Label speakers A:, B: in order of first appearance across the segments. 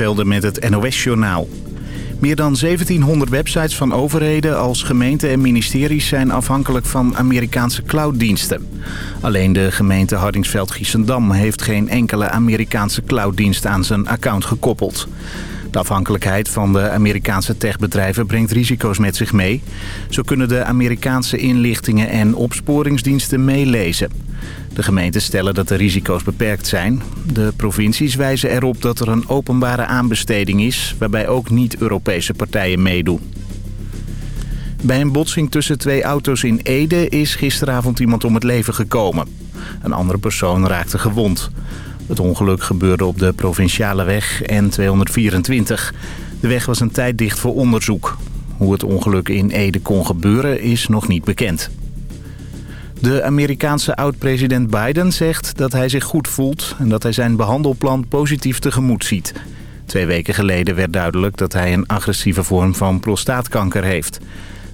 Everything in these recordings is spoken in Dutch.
A: Velden met het NOS-journaal. Meer dan 1700 websites van overheden als gemeenten en ministeries zijn afhankelijk van Amerikaanse clouddiensten. Alleen de gemeente Hardingsveld-Giessendam heeft geen enkele Amerikaanse clouddienst aan zijn account gekoppeld. De afhankelijkheid van de Amerikaanse techbedrijven brengt risico's met zich mee. Zo kunnen de Amerikaanse inlichtingen en opsporingsdiensten meelezen. De gemeenten stellen dat de risico's beperkt zijn. De provincies wijzen erop dat er een openbare aanbesteding is... waarbij ook niet-Europese partijen meedoen. Bij een botsing tussen twee auto's in Ede is gisteravond iemand om het leven gekomen. Een andere persoon raakte gewond. Het ongeluk gebeurde op de provinciale weg N224. De weg was een tijd dicht voor onderzoek. Hoe het ongeluk in Ede kon gebeuren is nog niet bekend. De Amerikaanse oud-president Biden zegt dat hij zich goed voelt... en dat hij zijn behandelplan positief tegemoet ziet. Twee weken geleden werd duidelijk dat hij een agressieve vorm van prostaatkanker heeft.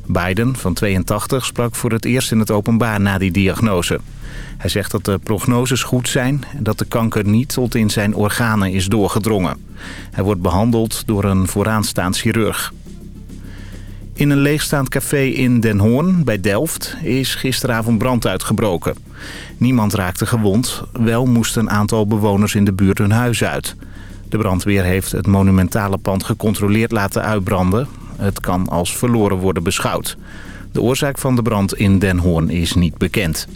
A: Biden, van 82, sprak voor het eerst in het openbaar na die diagnose. Hij zegt dat de prognoses goed zijn en dat de kanker niet tot in zijn organen is doorgedrongen. Hij wordt behandeld door een vooraanstaand chirurg. In een leegstaand café in Den Hoorn, bij Delft, is gisteravond brand uitgebroken. Niemand raakte gewond, wel moesten een aantal bewoners in de buurt hun huis uit. De brandweer heeft het monumentale pand gecontroleerd laten uitbranden. Het kan als verloren worden beschouwd. De oorzaak van de brand in Den Hoorn is niet bekend.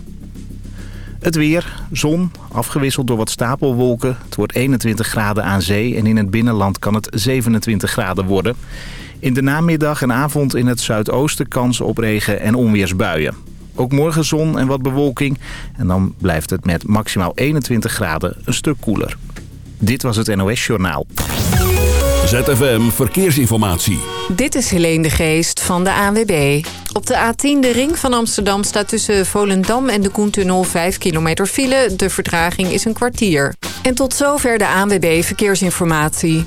A: Het weer, zon, afgewisseld door wat stapelwolken. Het wordt 21 graden aan zee en in het binnenland kan het 27 graden worden. In de namiddag en avond in het zuidoosten kans op regen- en onweersbuien. Ook morgen zon en wat bewolking. En dan blijft het met maximaal 21 graden een stuk koeler. Dit was het NOS Journaal.
B: ZFM Verkeersinformatie.
C: Dit is Helene de Geest van de ANWB. Op de A10, de ring van Amsterdam, staat tussen Volendam en de Koentunnel 5 kilometer file. De vertraging is een kwartier. En tot zover de ANWB Verkeersinformatie.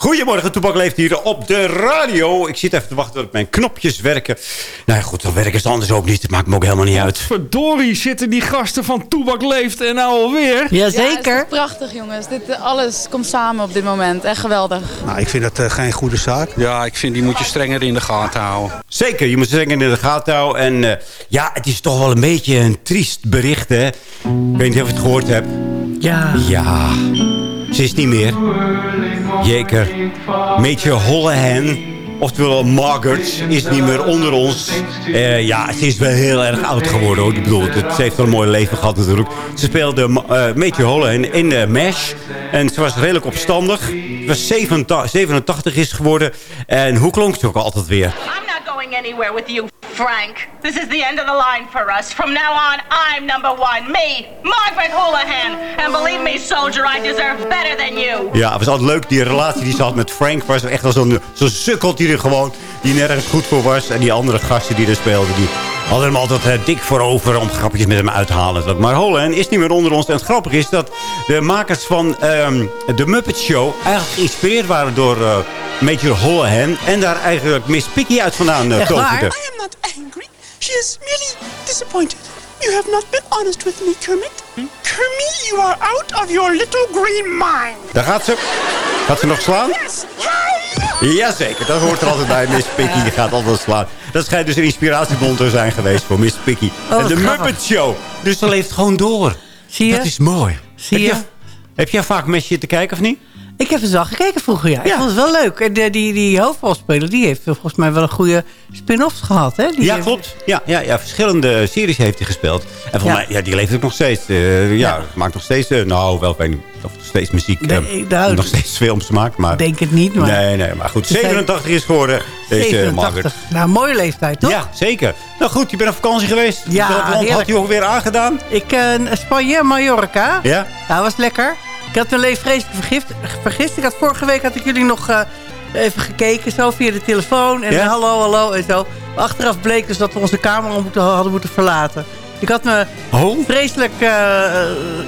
D: Goedemorgen, Toebak leeft hier op de radio. Ik zit even te wachten tot mijn knopjes werken. Nou ja, goed, dan werken ze anders ook niet. Het maakt me ook helemaal niet uit.
E: Verdorie zitten die gasten van Toebak Leeft en nou alweer.
C: Jazeker.
F: Ja, prachtig jongens. Dit, eh, alles komt samen op dit moment. Echt geweldig.
G: Nou, ik vind dat uh, geen goede zaak.
H: Ja, ik vind die moet je strenger in de gaten houden.
D: Zeker, je moet strenger in de gaten houden. En uh, ja, het is toch wel een beetje een triest bericht, hè? Ik weet niet of je het gehoord hebt.
C: Ja.
D: Ja, ze is niet meer. Jeker. Major Hollahan, oftewel Margaret, is niet meer onder ons. Uh, ja, ze is wel heel erg oud geworden. Hoor. Ik bedoel, het, ze heeft wel een mooi leven gehad natuurlijk. Ze speelde uh, Major Hollahan in uh, MASH. En ze was redelijk opstandig. Ze was 87, 87 is geworden. En hoe klonk ze ook altijd weer?
I: Going anywhere with you, Frank. This is the end of the line for us. From now on, I'm number one. Me, Margaret Houlihan. And believe me, soldier, I deserve better than you.
D: Ja, het was altijd leuk. Die relatie die ze had met Frank was echt wel zo'n zo sukkel die er gewoon... die nergens goed voor was. En die andere gasten die er speelden... die hadden hem altijd uh, dik voor over om grapjes met hem uit te halen. Maar Holland is niet meer onder ons. En het grappige is dat de makers van um, de Muppet Show... eigenlijk geïnspireerd waren door uh, Major Hollahan. En daar eigenlijk Miss Piggy uit vandaan uh, toverde.
J: I am not angry. She is merely disappointed. You have not been honest with me, Kermit. Kermit, you are out of your little green mind.
D: Daar gaat ze. Gaat ze nog slaan?
J: Yes.
D: Jazeker, dat hoort er altijd bij. Miss Piggy die gaat altijd slaan. Dat schijnt dus een inspiratiebron te zijn geweest voor Miss Piggy.
C: Oh,
D: en de
C: grappig.
D: Muppet Show. Dus ze leeft gewoon door.
C: Zie je?
D: Dat is mooi.
C: Zie
D: heb
C: je?
D: je? Heb jij vaak mesje te kijken of niet?
K: Ik heb het wel gekeken vroeger, ja. Ik vond het wel leuk. En de, die, die hoofdrolspeler, die heeft volgens mij wel een goede spin-offs gehad, hè? Die
D: ja,
K: heeft-
D: klopt. Ja, ja, ja, verschillende series heeft hij gespeeld. En volgens
K: Ja.
D: mij, ja, die leeft ook nog steeds. eh, ja, maakt nog steeds, eh, nou, wel, ik of steeds muziek,
K: Nee,
D: eh,
K: nou,
D: nog steeds films maakt. Maar,
K: denk het niet, maar...
D: nee, nee, maar goed.
K: Ze zijn-
D: 87 is geworden, deze
K: 87.
D: Margaret.
K: Nou, mooie leeftijd, toch?
D: Ja, zeker. Nou goed, je bent op vakantie geweest.
K: Ja,
D: Welk land had je ook weer aangedaan?
K: Ik, eh, Spanje, Mallorca.
D: Ja?
K: Dat was lekker. Ik had me vreselijk vergist, vergist. Ik had vorige week had ik jullie nog eh, even gekeken, zo via de telefoon. En
D: Ja?
K: hallo, hallo en zo. Achteraf bleek dus dat we onze kamer moeten, hadden moeten verlaten. Ik had me
D: Oh?
K: vreselijk eh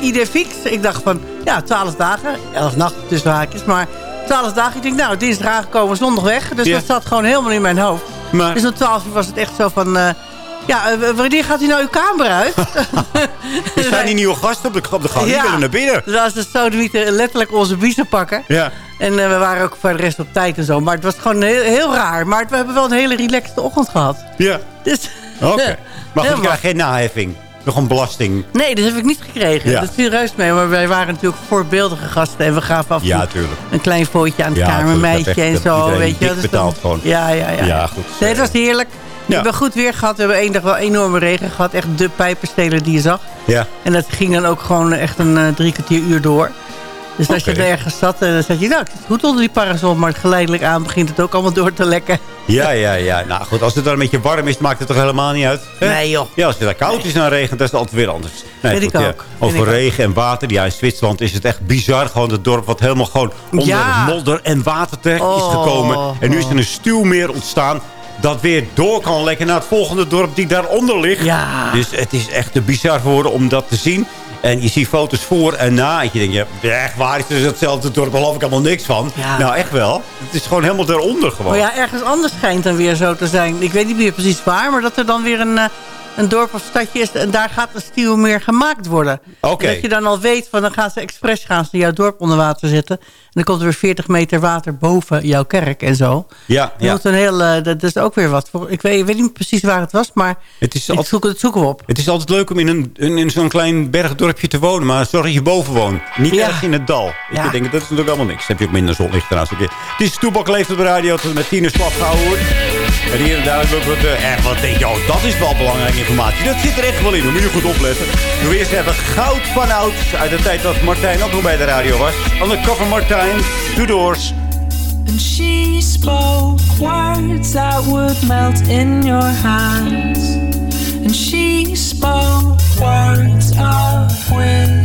K: idee fix. Ik dacht van, ja, 12 dagen. 11 nachten tussen haakjes, maar 12 dagen. Ik denk, nou, dinsdag aangekomen, zondag weg. Dus
D: Ja.
K: dat zat gewoon helemaal in mijn hoofd.
D: Maar,
K: Dus om 12 uur was het echt zo van... ja, eh, wanneer gaat u nou uw kamer uit?
D: er staan die nieuwe gasten op de, op de gang. Die willen naar binnen.
K: Dus als de sodemieten letterlijk onze biezen pakken.
D: Ja.
K: En eh, we waren ook voor de rest op tijd en zo. Maar het was gewoon heel, heel raar. Maar we hebben wel een hele relaxte ochtend gehad.
D: Ja.
K: Dus,
D: Oké. Maar goed,
K: Helemaal.
D: krijgt geen naheffing. Nog een belasting.
K: Nee, dat heb ik niet gekregen.
D: Ja.
K: Dat viel reuze mee. Maar wij waren natuurlijk voorbeeldige gasten. En we gaven af
D: Ja,
K: een klein footje aan het
D: Ja,
K: kamermeisje en zo. Weet je. Dat dan-
D: gewoon.
K: Ja, ja, ja.
D: Ja, goed.
K: Nee, het was heerlijk.
D: Ja.
K: We hebben goed weer gehad. We hebben één dag wel enorme regen gehad. Echt de pijpenstelen die je zag.
D: Ja.
K: En dat ging dan ook gewoon echt een eh, drie kwartier uur door. Dus als je
D: Oké.
K: er ergens zat, eh, dan zat je, nou, ik zit goed onder die parasol. Maar geleidelijk aan begint het ook allemaal door te lekken.
D: Ja, ja, ja. Nou goed, als het dan een beetje warm is, maakt het toch helemaal niet uit? hè?
K: Nee, joh.
D: Ja, als het daar koud is en regent, dat is het altijd weer anders. Nee, goed,
K: ik
D: ja.
K: ook.
D: Over regen en water. Ja, in Zwitserland is het echt bizar. Gewoon het dorp wat helemaal gewoon onder
K: Ja.
D: modder en water terecht is
K: Oh.
D: gekomen. En nu is er een stuwmeer ontstaan dat weer door kan lekken naar het volgende dorp die daaronder ligt.
K: Ja.
D: Dus het is echt te bizar voor woorden om dat te zien. En je ziet foto's voor en na. En je denkt, ja, echt waar is het hetzelfde dorp? Daar geloof ik helemaal niks van.
K: Ja.
D: Nou, echt wel. Het is gewoon helemaal daaronder gewoon.
K: Maar ja, ergens anders schijnt dan weer zo te zijn. Ik weet niet meer precies waar, maar dat er dan weer een, eh, een dorp of stadje is... en daar gaat een stuwmeer gemaakt worden. Dat je dan al weet, van dan gaan ze expres gaan ze jouw dorp onder water zetten. En dan komt er weer 40 meter water boven jouw kerk en zo.
D: Ja, ja.
K: moet een heel, eh, dat is ook weer wat. Voor, ik, weet, ik weet niet precies waar het was, maar
D: Het is altijd-
K: zoek, het zoeken we op.
D: Het is altijd leuk om in, een, in, in zo'n klein bergdorpje te wonen. Maar zorg dat je boven woont. Niet
K: Ja.
D: ergens in het dal.
K: Ja.
D: Ik denk, dat is natuurlijk allemaal niks. Dan heb je ook minder zonlicht trouwens. Het is Toebak leeft op de radio tot met tien uur slap gehouden. En hier en daar ook wat... echt wat denk je, oh, dat is wel belangrijke informatie. Dat zit er echt wel in. Dan moet je goed opletten. We eerst hebben Goud van Oud. Uit de tijd dat Martijn ook nog bij de radio was. Undercover Martijn. Doors.
L: And she spoke words that would melt in your hands. And she spoke words of wisdom.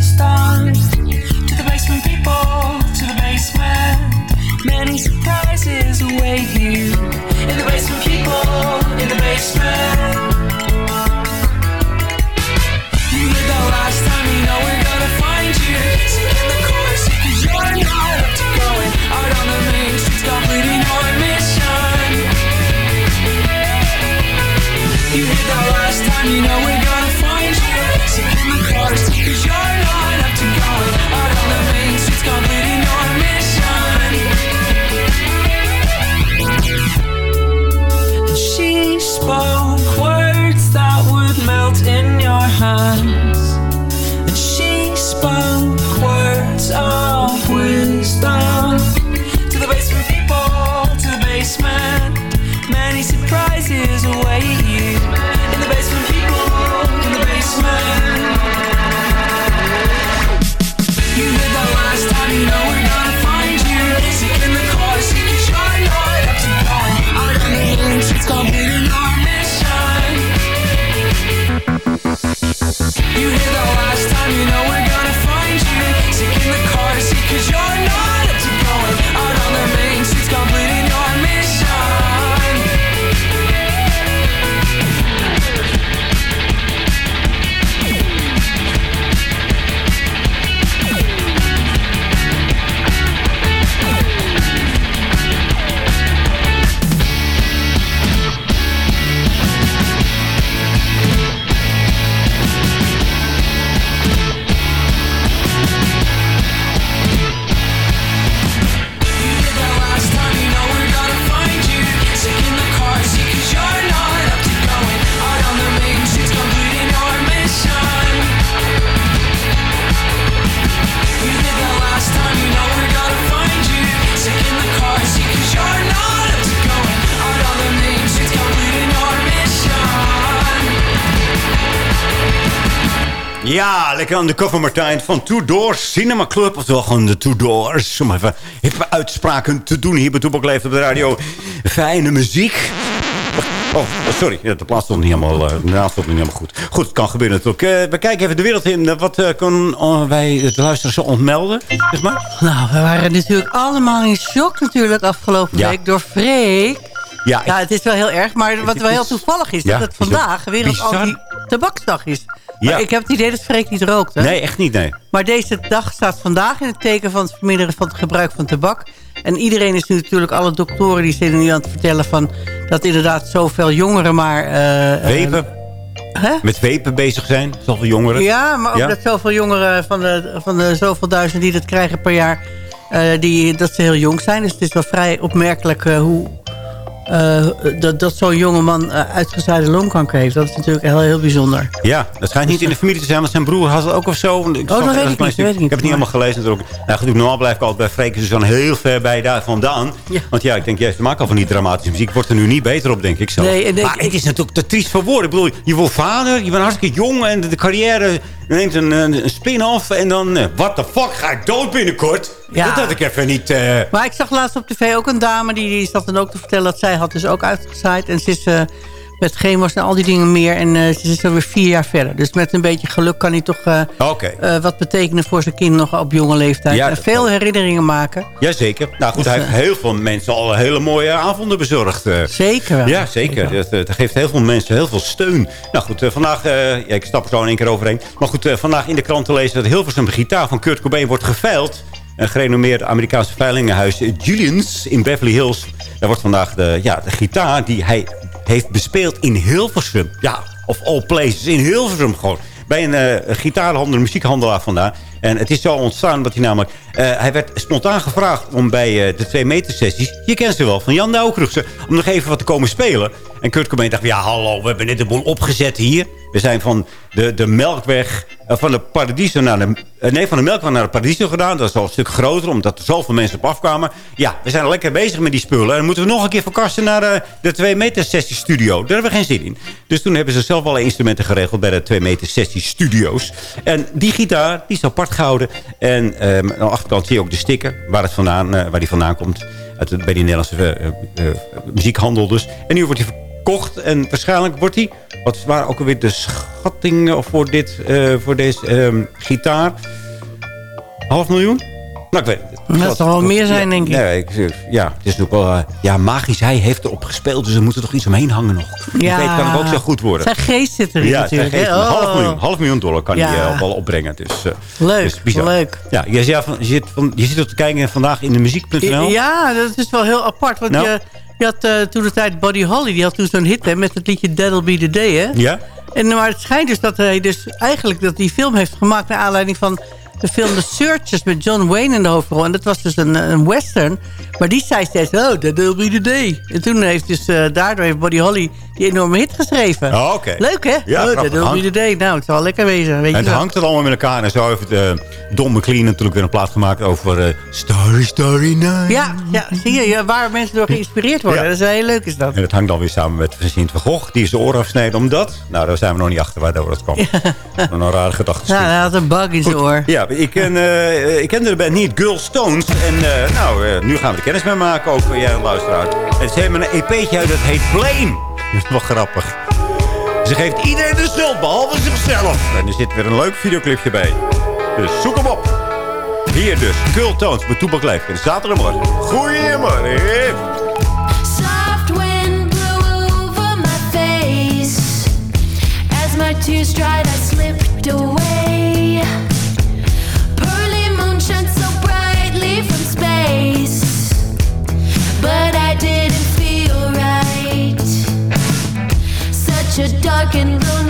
D: Aan de cover Martijn van Two Doors Cinema Club. Oftewel gewoon de Two Doors. Om even hippe uitspraken te doen hier bij Toepak Leeft op de radio. Fijne muziek. Oh, sorry. Ja, de plaats stond niet helemaal, uh, de naam stond niet helemaal goed. Goed, het kan gebeuren natuurlijk. Uh, we kijken even de wereld in. Uh, wat kunnen wij de luisteraars ontmelden? Zeg maar.
K: Nou, we waren natuurlijk allemaal in shock natuurlijk afgelopen ja. week door Freek. Ja, ja, het is wel heel erg. Maar wat wel heel toevallig is, ja, dat het vandaag wereld anti-tabaksdag is. Ja. ik heb het idee dat Freek niet rookt. Hè?
D: Nee, echt niet, nee.
K: Maar deze dag staat vandaag in het teken van het verminderen van het gebruik van tabak. En iedereen is nu natuurlijk, alle doktoren die zijn nu aan het vertellen van... dat inderdaad zoveel jongeren maar... Uh,
D: wepen. Hè? Met wepen bezig zijn, zoveel jongeren.
K: Ja, maar ook dat zoveel jongeren van de, van de zoveel duizend die dat krijgen per jaar... Uh, die, dat ze heel jong zijn. Dus het is wel vrij opmerkelijk uh, hoe uh, dat, dat zo'n jongeman uh, uitgezaaide longkanker heeft. Dat is natuurlijk heel, heel bijzonder.
D: Ja, dat schijnt niet in de familie te zijn. Want zijn broer had het ook of zo.
K: Ik oh, dat weet ik, niet, weet ik,
D: heb het niet helemaal gelezen. Natuurlijk. Nou, goed, normaal blijf ik altijd bij Freek. Dus dan heel ver bij daar vandaan. Ja. Want ja, ik denk, jij maakt al van die dramatische muziek. Wordt er nu niet beter op, denk ik zo. Nee, maar het is natuurlijk te triest voor woorden. Ik bedoel, je wordt vader. Je bent hartstikke jong. En de carrière neemt een, een spin-off. En dan, uh, what the fuck, ga ik dood binnenkort? Ja. Dat had ik even niet... Uh...
K: Maar ik zag laatst op tv ook een dame. Die, die zat dan ook te vertellen dat zij had dus ook uitgezaaid. En ze is... Met chemo's en al die dingen meer. En uh, ze is alweer vier jaar verder. Dus met een beetje geluk kan hij toch uh, okay. uh, wat betekenen voor zijn kind nog op jonge leeftijd. Ja, en veel herinneringen maken.
D: Jazeker. Nou goed, dus, hij heeft heel veel mensen al hele mooie avonden bezorgd.
K: Zeker wel.
D: Ja, zeker. Dat, dat, geeft heel veel mensen heel veel steun. Nou goed, vandaag, ja, ik stap er zo in één keer overheen. Maar goed, vandaag in de krant te lezen dat Hilversum gitaar van Kurt Cobain wordt geveild. Een gerenommeerd Amerikaanse veilingenhuis Julians in Beverly Hills. Daar wordt vandaag de, ja, de gitaar die hij heeft bespeeld in Hilversum. Ja, of all places, in Hilversum gewoon. Bij een uh, gitaarhandel, een muziekhandelaar vandaan. En het is zo ontstaan dat hij namelijk... Uh, hij werd spontaan gevraagd om bij uh, de twee meter sessies... je kent ze wel, van Jan Douwkrugse... om nog even wat te komen spelen. En Kurt Cobain dacht, ja hallo, we hebben net de boel opgezet hier. We zijn van de, de Melkweg uh, van de Paradiso naar de... nee, van de Melkweg naar de Paradiso gedaan. Dat is al een stuk groter, omdat er zoveel mensen op afkwamen. Ja, we zijn lekker bezig met die spullen. En dan moeten we nog een keer verkassen naar de 2 meter sessie studio. Daar hebben we geen zin in. Dus toen hebben ze zelf alle instrumenten geregeld bij de 2 meter sessie studio's. En die gitaar, die is apart gehouden. En um, aan de achterkant zie je ook de sticker waar, het vandaan, waar die vandaan komt. Uit, bij die Nederlandse muziekhandel dus. En nu wordt hij verkocht. En waarschijnlijk wordt hij... Wat waren ook alweer de schattingen voor, dit, voor deze um, gitaar? Half miljoen? Nou, ik weet
K: dat zal wel meer zijn, denk ik.
D: Nee, ik, ja, het is natuurlijk wel... Uh, ja, magisch. Hij heeft erop gespeeld, dus er moet er toch iets omheen hangen nog. Ja. weet kan het ook zo goed worden.
K: Zijn geest zit erin ja, natuurlijk. Geest,
D: oh. half, miljoen, half miljoen dollar kan hij uh, wel opbrengen. Dus, uh,
K: leuk, dus leuk.
D: Ja, je, je, zit, van, je zit op te kijken vandaag in de muziek.nl.
K: Ja, dat is wel heel apart. Want nou. je, je had toen de tijd Buddy Holly. Die had toen zo'n hit hè, met het liedje That'll Be The Day. Hè?
D: Ja.
K: En, maar het schijnt dus dat hij dus eigenlijk dat die film heeft gemaakt... naar aanleiding van de film The Searchers met John Wayne in de hoofdrol. En dat was dus een, een western. Maar die zei steeds, oh, that will be the day. En toen heeft dus, uh, daardoor heeft Buddy Holly die enorme hit geschreven.
D: Oh, oké.
K: Leuk, hè? Ja, oh, that will be the day. Nou, het zal lekker wezen. Weet
D: en het hangt er allemaal met elkaar. En zo heeft uh, Don McLean natuurlijk weer een plaats gemaakt over uh, Starry, Starry Night.
K: Ja, ja, zie je, ja, waar mensen door geïnspireerd worden. Dat is heel leuk, is dat.
D: En het hangt dan weer samen met Vincent van Gogh. Die is de oor afsneden omdat... Nou, daar zijn we nog niet achter waardoor dat kwam. Ja. Een rare gedachte.
K: Ja, hij had een bug in zijn oor.
D: Ja, ik ken, uh, ik de band niet, Girl Stones. En uh, nou, nu gaan we de kennis mee maken, ook jij een luisteraar. En ze hebben een EP'tje uit, dat heet Blame. Dat is wel grappig. Ze geeft iedereen de schuld, behalve zichzelf. En er zit weer een leuk videoclipje bij. Dus zoek hem op. Hier dus, Girl Tones met Toepak. Zaterdagmorgen. My face. As my tears dried, I Such a dark and lonely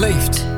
M: leeft.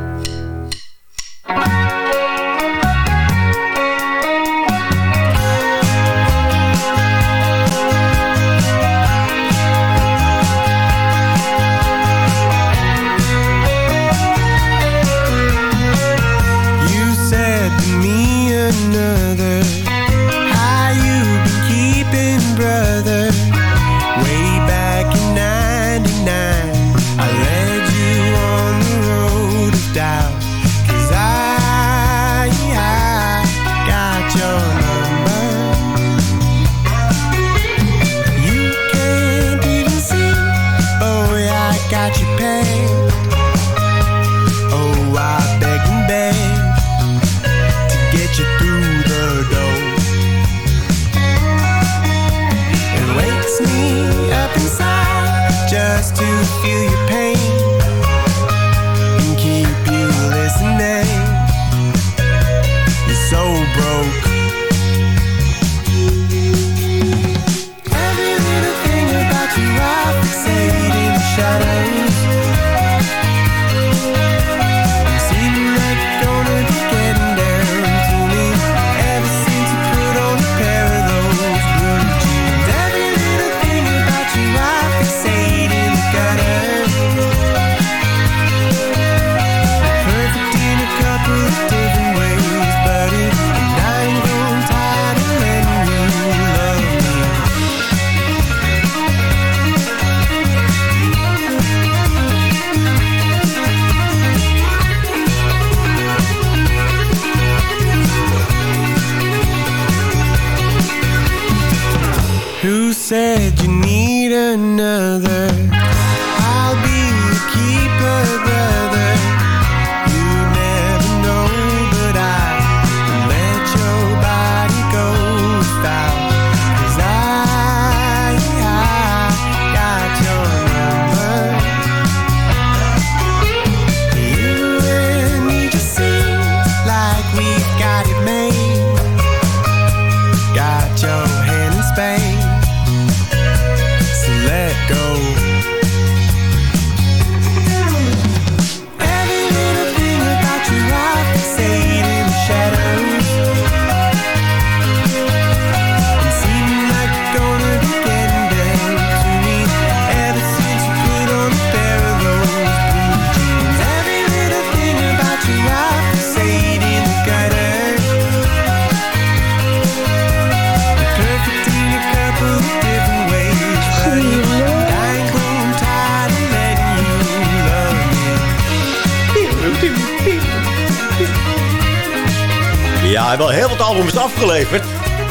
M: Said you need another?
D: Hij wel heel wat albums afgeleverd.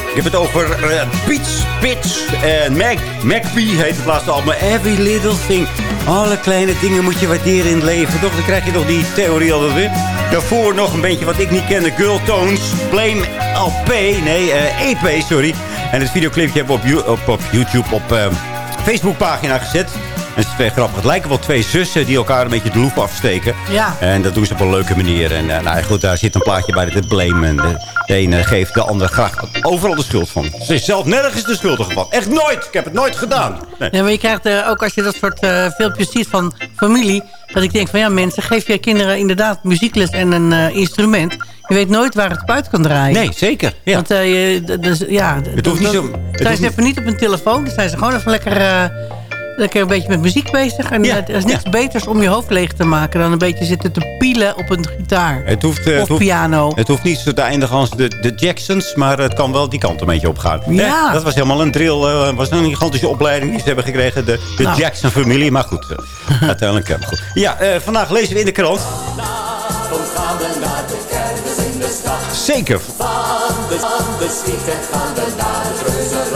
D: Ik heb het over uh, Beats, Pitch en Mac, MacBee heet het laatste album. Every Little Thing. Alle kleine dingen moet je waarderen in het leven. Toch, dan krijg je nog die theorie altijd weer. Daarvoor nog een beetje wat ik niet kende. Girl Tones, Blame LP, nee, eh, EP, sorry. En het videoclipje hebben we op, op, op YouTube op uh, Facebookpagina gezet. En het is twee grappig. Het lijken wel twee zussen die elkaar een beetje de loep afsteken.
K: Ja.
D: En dat doen ze op een leuke manier. En nou ja, goed, daar zit een plaatje bij de blame. En de, de ene geeft de andere graag overal de schuld van. Ze is zelf nergens de schuldige van. Echt nooit. Ik heb het nooit gedaan.
K: Nee, nee maar je krijgt uh, ook als je dat soort uh, filmpjes ziet van familie... dat ik denk van ja mensen, geef je kinderen inderdaad muziekles en een uh, instrument... Je weet nooit waar het uit kan draaien.
D: Nee, zeker. Ja.
K: Want je, dus, ja,
D: het hoeft niet zo...
K: Zijn ze even niet op hun telefoon. Dan zijn ze gewoon even lekker lekker een beetje met muziek bezig. En ja, er is niks ja. beters om je hoofd leeg te maken... dan een beetje zitten te pielen op een gitaar.
D: Het hoeft,
K: of
D: het hoeft,
K: piano.
D: Het hoeft niet zo te eindigen als de, de Jacksons... maar het kan wel die kant een beetje opgaan.
K: Ja.
D: Eh, dat was helemaal een drill. Het uh, was een gigantische opleiding die ze hebben gekregen. De, de nou. Jackson-familie. Maar goed, uh, uiteindelijk uh, goed. Ja, vandaag lezen we in de krant... Zeker.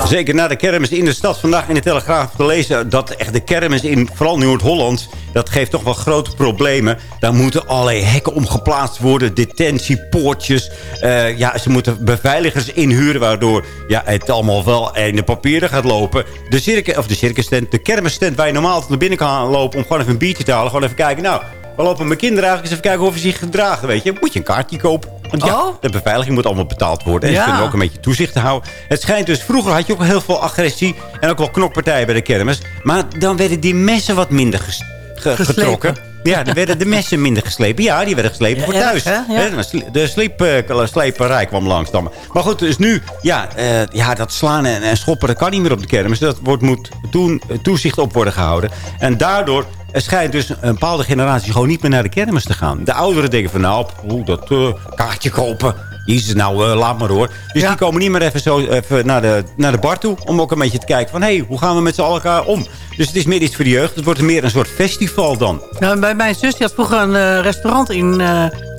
D: Zeker na de kermis in de stad. Vandaag in de Telegraaf te lezen dat echt de kermis in vooral Noord-Holland... dat geeft toch wel grote problemen. Daar moeten allerlei hekken omgeplaatst worden. Detentiepoortjes. Uh, ja, ze moeten beveiligers inhuren... waardoor ja, het allemaal wel in de papieren gaat lopen. De, circus, of de circustent, de waar je normaal naar binnen kan lopen... om gewoon even een biertje te halen. Gewoon even kijken, nou... We lopen mijn kinderen eigenlijk eens even kijken hoe ze zich gedragen, weet je. Moet je een kaartje kopen. Want ja,
K: oh?
D: de beveiliging moet allemaal betaald worden. En ja. ze kunnen ook een beetje toezicht houden. Het schijnt dus, vroeger had je ook heel veel agressie. En ook wel knokpartijen bij de kermis. Maar dan werden die messen wat minder ges ge getrokken. Ja, dan werden de messen minder geslepen. Ja, die werden geslepen ja, voor thuis.
K: Erg, ja.
D: De sleep, uh, sleperij kwam langs dan. Maar goed, dus nu, ja, uh, ja dat slaan en, en, schoppen, dat kan niet meer op de kermis. Dat wordt, moet toen toezicht op worden gehouden. En daardoor er schijnt dus een bepaalde generatie gewoon niet meer naar de kermis te gaan. De ouderen denken van nou, oeh, dat uh, kaartje kopen. Jezus, nou, uh, laat maar hoor. Dus ja. die komen niet meer even zo even naar, de, naar de bar toe. Om ook een beetje te kijken van, hé, hey, hoe gaan we met z'n allen elkaar om? Dus het is meer iets voor de jeugd. Het wordt meer een soort festival dan.
K: Nou, bij mijn zus die had vroeger een uh, restaurant in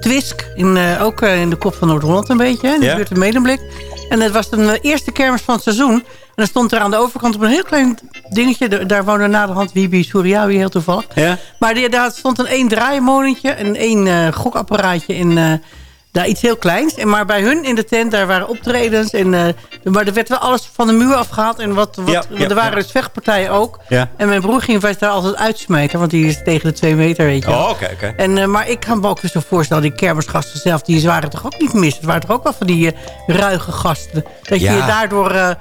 K: Twisk. In, ook in de kop van Noord-Holland een beetje. In de ja. buurt in Medemblik. En het was de eerste kermis van het seizoen. En dan stond er aan de overkant op een heel klein dingetje. Daar woonde na de hand Wibi Suryawi heel toevallig.
D: Ja?
K: Maar die, daar stond een één draaimolentje en één uh, gokapparaatje in uh, daar iets heel kleins. En maar bij hun in de tent, daar waren optredens. En, uh, maar er werd wel alles van de muur afgehaald. En wat, wat,
D: Ja, ja,
K: er waren dus vechtpartijen ook. En mijn broer ging vast daar altijd uitsmijten. Want die is tegen de twee meter, weet je wel.
D: Oh, oké, oké.
K: En, eh, maar ik kan me ook zo voorstellen, die kermisgasten zelf... die waren toch ook niet mis. Het waren toch ook wel van die eh, ruige gasten. Dat je je daardoor...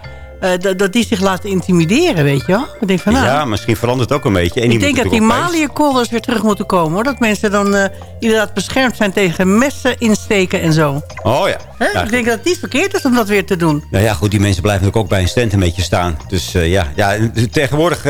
K: eh, dat- dat die zich laten intimideren, weet je wel. Ik denk van, nou,
D: ja, misschien verandert het ook een beetje. En
K: ik denk dat die Malië-kolders weer terug moeten komen. Hoor. Dat mensen dan eh, inderdaad beschermd zijn tegen messen insteken en zo.
D: Oh ja.
K: Hè?
D: Ja,
K: ik denk dat het niet verkeerd is om dat weer te doen.
D: Nou ja, goed, die mensen blijven natuurlijk ook bij een stand een beetje staan. Dus eh, ja, ja, tegenwoordig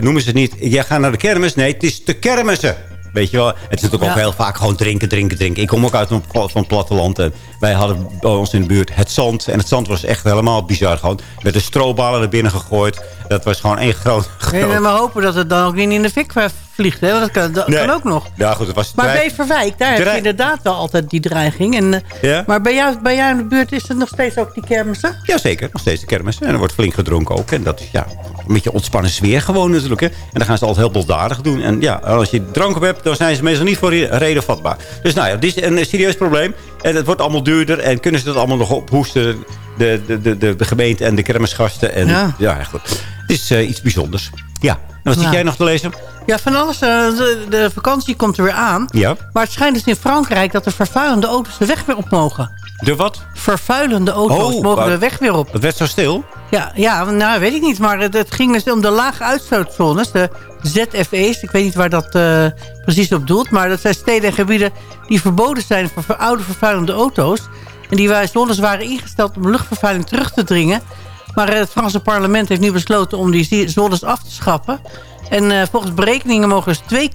D: noemen ze het niet... jij gaat naar de kermis. Nee, het is de kermissen. Weet je wel, het is natuurlijk ook
K: Ja.
D: heel vaak gewoon drinken, drinken, drinken. Ik kom ook uit een, van het platteland. En wij hadden bij ons in de buurt het zand. En het zand was echt helemaal bizar. Gewoon met de stroballen er binnen gegooid. Dat was gewoon één groot... Groot...
K: maar hopen dat het dan ook niet in de fik vliegt. Hè? Want Dat, kan, dat
D: Nee.
K: kan ook nog.
D: Ja, goed, het was...
K: Maar
D: wij-
K: Beverwijk, daar heb je
D: Dreig-
K: inderdaad wel altijd die dreiging. En, eh,
D: Ja?
K: Maar bij jou, bij jou in de buurt is het nog steeds ook die kermissen?
D: Jazeker, nog steeds de kermis. En er wordt flink gedronken ook. En dat is ja, een beetje ontspannen sfeer gewoon natuurlijk. Hè. En dan gaan ze altijd heel baldadig doen. En ja, als je drank op hebt, dan zijn ze meestal niet voor je reden vatbaar. Dus nou ja, dit is een serieus probleem. En het wordt allemaal duurder. En kunnen ze dat allemaal nog ophoesten? De, de, de, de, de gemeente en de kermisgasten. En ja,
K: Ja.
D: goed. Het is eh, iets bijzonders. Ja. En wat zit jij nog te lezen?
K: Ja, van alles. eh, de, de vakantie komt er weer aan.
D: Ja.
K: Maar het schijnt dus in Frankrijk dat de vervuilende auto's de weg weer op mogen.
D: De wat?
K: Vervuilende auto's
D: Oh,
K: mogen de weg weer op.
D: Het werd zo stil.
K: Ja, ja nou weet ik niet. Maar het, het ging dus om de lage uitstootzones. De ZFE's. Ik weet niet waar dat eh, precies op doelt. Maar dat zijn steden en gebieden die verboden zijn voor oude vervuilende auto's. En die zones waren ingesteld om luchtvervuiling terug te dringen. Maar eh, het Franse parlement heeft nu besloten om die zones af te schaffen. En eh, volgens berekeningen mogen dus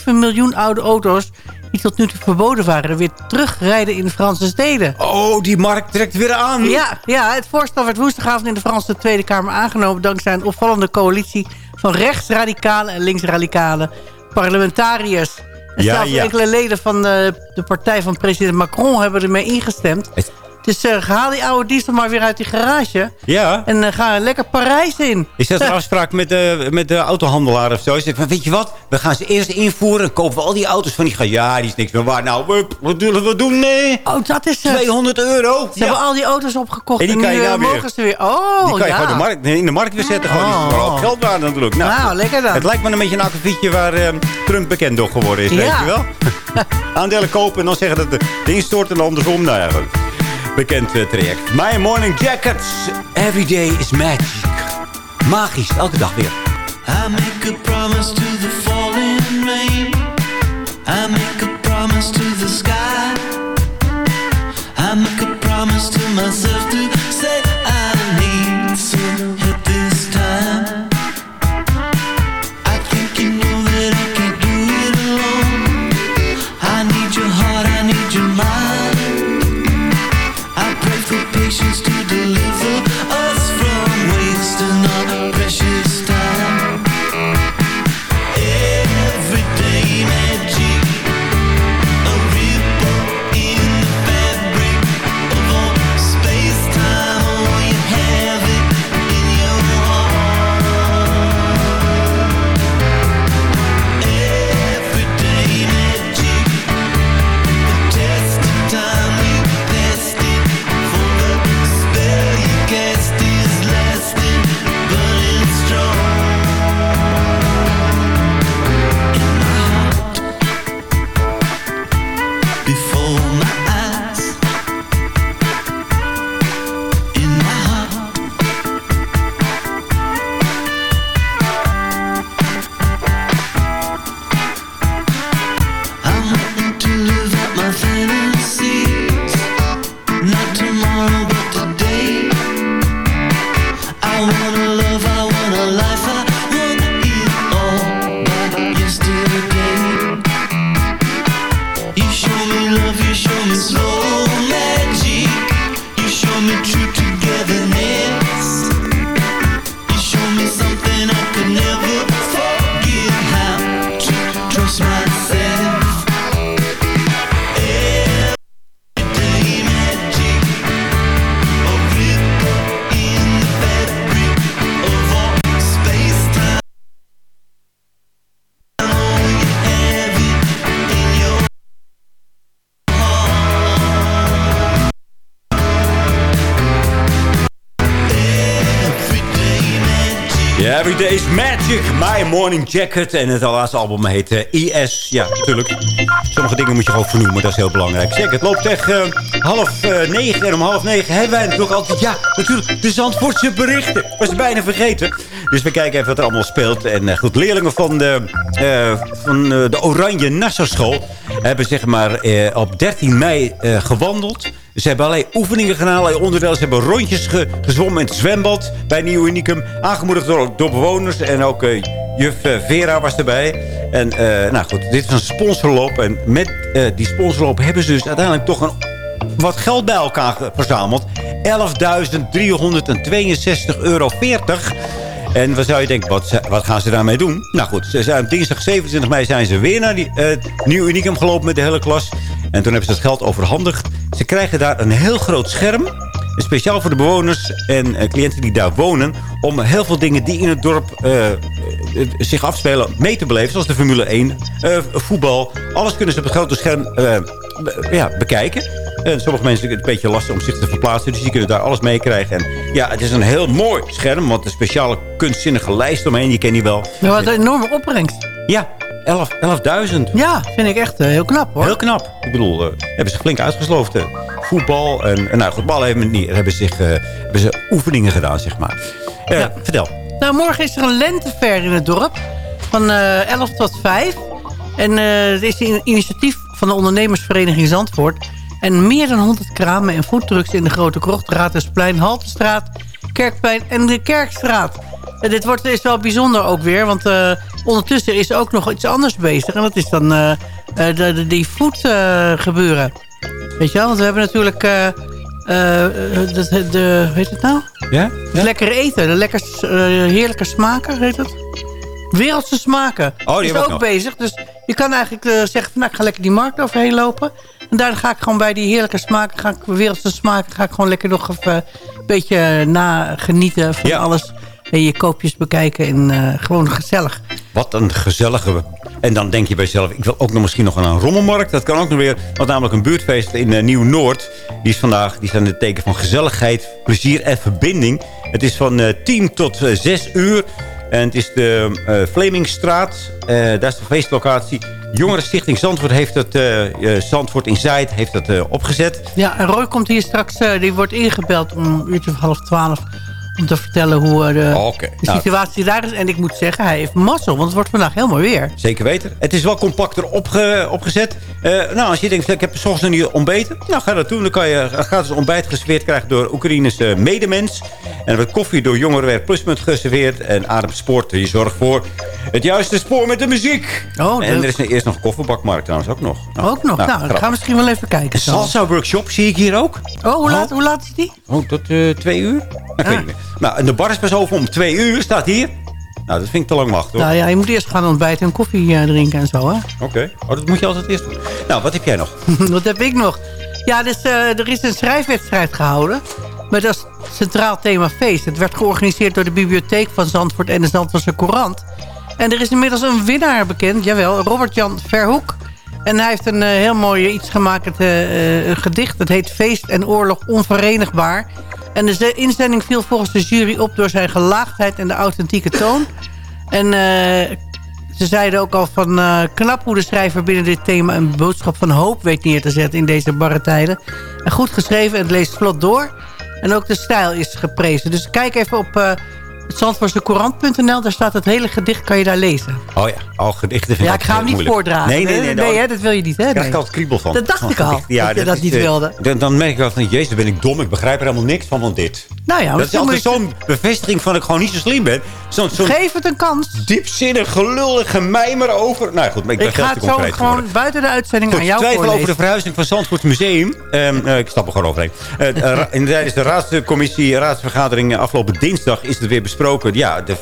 K: 2,7 miljoen oude auto's... die tot nu toe verboden waren, weer terugrijden in de Franse steden.
D: Oh, die markt trekt weer aan.
K: Ja, ja, het voorstel werd woensdagavond in de Franse Tweede Kamer aangenomen... dankzij een opvallende coalitie van rechtsradicale en linksradicale parlementariërs. En
D: Ja,
K: zelfs
D: ja.
K: enkele leden van de, de partij van president Macron hebben ermee ingestemd.
D: Het-
K: Dus eh, haal die oude diesel maar weer uit die garage.
D: Ja.
K: En eh, ga lekker Parijs in.
D: Is dat een afspraak met de, met de autohandelaar of zo? Is van, weet je wat? We gaan ze eerst invoeren. en kopen we al die auto's van die... ga- Ja, die is niks meer waar. Nou, we- wat zullen we doen? Nee.
K: Oh, dat is het.
D: 200 euro.
K: Ze hebben al die auto's opgekocht
D: En die kan je
K: eh,
D: daar weer-
K: mogen ze weer... Oh,
D: Die kan je gewoon de markt, in de markt weer zetten. Gewoon.
K: Oh.
D: vooral geld waard natuurlijk.
K: Nou, lekker dan.
D: Het lijkt me een beetje een akkefietje waar eh, Trump bekend door geworden is. Weet je wel? Aandelen kopen en dan zeggen dat de instort en andersom. Nou ja, goed. Bekend eh, traject. My Morning Jackets. Every day is magic. Magisch, elke dag weer.
N: I make a promise to the falling rain. I make a promise to the sky. I make a promise to myself to
D: Every Day is Magic, My Morning Jacket. En het laatste album heet ES. Ja, natuurlijk. Sommige dingen moet je gewoon vernoemen, dat is heel belangrijk. Zeker, het loopt tegen uh, half uh, negen. En om half negen hebben wij natuurlijk altijd... Ja, natuurlijk, de Zandvoortse berichten. Was bijna vergeten. Dus we kijken even wat er allemaal speelt. En goed, leerlingen van de, van, de Oranje Nassau School... hebben zeg maar op 13 mei gewandeld... Ze hebben allerlei oefeningen gedaan, allerlei onderdelen. Ze hebben rondjes gezwommen in het zwembad bij Nieuw Unicum. Aangemoedigd door, door bewoners. En ook uh, juf uh, Vera was erbij. En uh, nou goed, dit is een sponsorloop. En met die sponsorloop hebben ze dus uiteindelijk toch een, wat geld bij elkaar verzameld. 11.362,40 euro. En wat zou je denken, wat, wat, gaan ze daarmee doen? Nou goed, ze zijn, dinsdag 27 mei zijn ze weer naar die, Nieuw Unicum gelopen met de hele klas. En toen hebben ze het geld overhandigd. Ze krijgen daar een heel groot scherm. Speciaal voor de bewoners en uh, cliënten die daar wonen. Om heel veel dingen die in het dorp uh, zich afspelen mee te beleven. Zoals de Formule 1, voetbal. Alles kunnen ze op het grote scherm ja, bekijken. En sommige mensen het een beetje lastig om zich te verplaatsen. Dus die kunnen daar alles meekrijgen. En ja, het is een heel mooi scherm. Want een speciale kunstzinnige lijst omheen. Je kent die wel.
K: Ja, wat een enorme opbrengst.
D: Ja, 11.000. 11
K: ja, vind ik echt uh, heel knap hoor.
D: Heel knap. Ik bedoel, uh, hebben ze flink uitgesloofd. Uh, voetbal en, en nou goed, ballen hebben, niet, hebben, zich, hebben ze oefeningen gedaan, zeg maar. Ja. Vertel.
K: Nou, morgen is er een lentefair in het dorp. Van 11 tot 5. En het is een initiatief van de ondernemersvereniging Zandvoort. En meer dan 100 kramen en foodtrucks in de Grote Krocht, Raadhuisplein, Haltestraat, Kerkplein en de Kerkstraat. En dit wordt, is wel bijzonder ook weer, want uh, ondertussen is er ook nog iets anders bezig. En dat is dan uh, de, de, die food gebeuren. Weet je wel, want we hebben natuurlijk... de, de, heet het nou?
D: Ja? ja?
K: Lekker eten, de lekker, heerlijke smaken, heet het? Wereldse smaken.
D: Oh, die
K: is ook, ook bezig. Dus je kan eigenlijk zeggen, van, nou, ik ga lekker die markt overheen lopen. En daar ga ik gewoon bij die heerlijke smaken, ga ik wereldse smaken, ga ik gewoon lekker nog even een beetje nagenieten van alles. En je koopjes bekijken en uh, gewoon gezellig.
D: Wat een gezellige... En dan denk je bij jezelf, ik wil ook nog misschien nog aan een rommelmarkt. Dat kan ook nog weer. Want namelijk een buurtfeest in uh, Nieuw-Noord. Die is vandaag, die zijn het teken van gezelligheid, plezier en verbinding. Het is van uh, 10 tot 6 uur. En het is de Vlemingstraat. daar is de feestlocatie. Jongerenstichting Zandvoort heeft het, uh, Zandvoort Inside heeft dat opgezet.
K: Ja, en Roy komt hier straks, die wordt ingebeld om een uurtje half twaalf om te vertellen hoe eh, de,
D: oh,
K: nou. situatie daar is. En ik moet zeggen, hij heeft mazzel, want het wordt vandaag helemaal weer.
D: Zeker weten. Het is wel compacter opge opgezet. Uh, nou, als je denkt, ik heb soms nog niet ontbeten. Nou, ga dat doen. Dan kan je gratis ontbijt geserveerd krijgen door Oekraïnes uh, medemens. En er wordt koffie door Jongerenwerk Pluspunt geserveerd. En Adem Sport, die zorgt voor het juiste spoor met de muziek.
K: Oh,
D: en er is eerst nog een kofferbakmarkt trouwens ook nog.
K: Nou, ook nog? Nou, nou dan gaan we misschien wel even kijken.
D: Salsa workshop zie ik hier ook.
K: Oh, hoe laat, hoe laat is die?
D: Oh, tot twee uur. Ik weet niet meer. Nou, en de bar is pas over om twee uur, staat hier. Nou, dat vind ik te lang wachten, hoor.
K: Nou ja, je moet eerst gaan ontbijten en koffie uh, drinken en zo, hè?
D: Oké. Okay. Oh, dat moet je altijd eerst doen. Nou, wat heb jij nog?
K: wat heb ik nog? Ja, dus, uh, er is een schrijfwedstrijd gehouden. Met als centraal thema feest. Het werd georganiseerd door de bibliotheek van Zandvoort en de Zandvoortse Courant. En er is inmiddels een winnaar bekend, jawel, Robert-Jan Verhoek. En hij heeft een uh, heel mooi iets gemaakt, een gedicht. Het heet Feest en Oorlog Onverenigbaar. En de inzending viel volgens de jury op door zijn gelaagdheid en de authentieke toon. En uh, ze zeiden ook al van uh, knap hoe de schrijver binnen dit thema... een boodschap van hoop weet neer te zetten in deze barre tijden. En goed geschreven en het leest vlot door. En ook de stijl is geprezen. Dus kijk even op... Zandvoortsecourant.nl, daar staat het hele gedicht, kan je daar lezen.
D: Oh ja, al gedichten vind
K: Ja, ik ga hem niet
D: moeilijk.
K: voordragen.
D: Nee, nee, nee.
K: nee, nee dat wil je niet, hè?
D: Daar krijg ik altijd kriebel van.
K: Dat dacht ik al, ja, dat je dat, niet
D: uh,
K: wilde.
D: Dan, dan merk ik altijd, jezus, ben ik dom. Ik begrijp er helemaal niks van, van dit.
K: Nou ja,
D: dat is altijd zo'n bevestiging van dat ik gewoon niet zo slim ben. Zo, zo
K: Geef het een kans.
D: Diepzinnig, gelullig, gemijmer over. Nou goed, maar ik ben
K: ik ga het zo gewoon worden. buiten de uitzending
D: goed,
K: aan jou
D: twijfel over de verhuizing van Zandvoort Museum. Um, uh, ik stap er gewoon overheen. Uh, tijdens de raadscommissie, raadsvergadering afgelopen dinsdag is het weer besproken. Ja, de,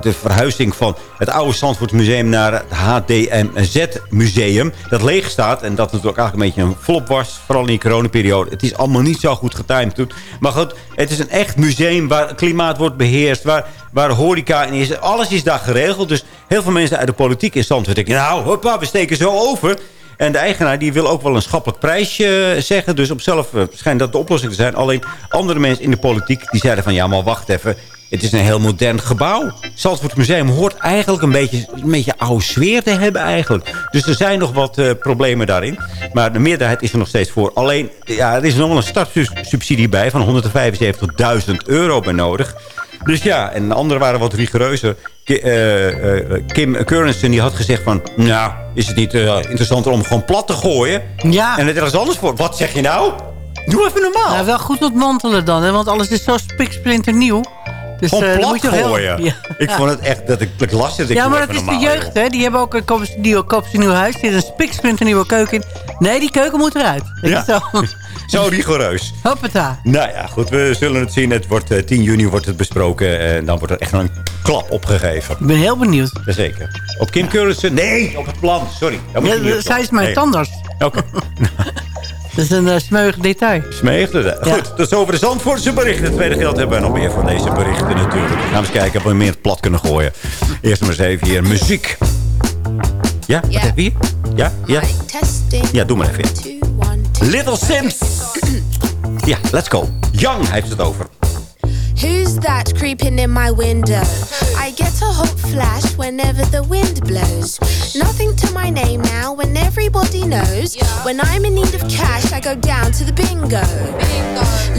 D: de verhuizing van het oude Zandvoort Museum naar het HDMZ Museum. Dat leeg staat en dat natuurlijk eigenlijk een beetje een flop was. Vooral in die coronaperiode. Het is allemaal niet zo goed getimed. Maar goed, het is een echt museum waar het klimaat wordt beheerst. Waar, waar horeca in is. Alles is daar geregeld. Dus heel veel mensen uit de politiek in Zandvoort denken... nou, hoppa, we steken zo over... En de eigenaar die wil ook wel een schappelijk prijsje zeggen. Dus op zelf uh, schijnt dat de oplossing te zijn. Alleen andere mensen in de politiek die zeiden van... ja, maar wacht even Het is een heel modern gebouw. Zandvoort Museum hoort eigenlijk een beetje, een beetje oude sfeer te hebben eigenlijk. Dus er zijn nog wat eh, problemen daarin. Maar de meerderheid is er nog steeds voor. Alleen, ja, er is nog wel een startsubsidie bij van 175.000 euro bij nodig. Dus ja, en de anderen waren wat rigoureuzer. Ki- eh, eh, Kim Currensen die had gezegd van... Nou, is het niet interessanter om gewoon plat te gooien?
K: Ja.
D: En het ergens anders voor. Wat zeg je nou? Doe even normaal.
K: Nou, wel goed ontmantelen dan, hè, want alles is zo spiksplinternieuw. Dus,
D: Gewoon
K: eh,
D: plat
K: moet je toch heel-
D: gooien.
K: Ja.
D: Ik vond het echt dat ik, ik las het. ik
K: Ja, maar dat is de
D: normaal,
K: jeugd, hè. Die hebben ook een ze een nieuw, een huis. Die heeft een spiksplinternieuwe keuken in. Nee, die keuken moet eruit.
D: Ja.
K: zo.
D: Zo rigoureus.
K: Hoppata.
D: Nou ja, goed, we zullen het zien. Het wordt, eh, 10 juni wordt het besproken. En dan wordt er echt een klap opgegeven.
K: Ik ben heel benieuwd.
D: Jazeker. Op Kim Currensen? Nee, op het plan. Sorry.
K: Ja, is mijn
D: Nee.
K: tandarts.
D: Oké.
K: Dat is een uh, smeuig detail.
D: Smeegde. Goed, tot over de Zandvoortse berichten. Het tweede gedeelte hebben we nog meer van deze berichten natuurlijk. Gaan we eens kijken of we meer plat kunnen gooien. Eerst maar eens even hier muziek. Ja, wat heb je hier? Ja, ja. Ja, doe maar even. Little Sims. Ja, let's go. Young heeft het over.
O: Who's that creeping in my window? I get a hot flash whenever the wind blows. Nothing to my name now when everybody knows. When I'm in need of cash, I go down to the bingo.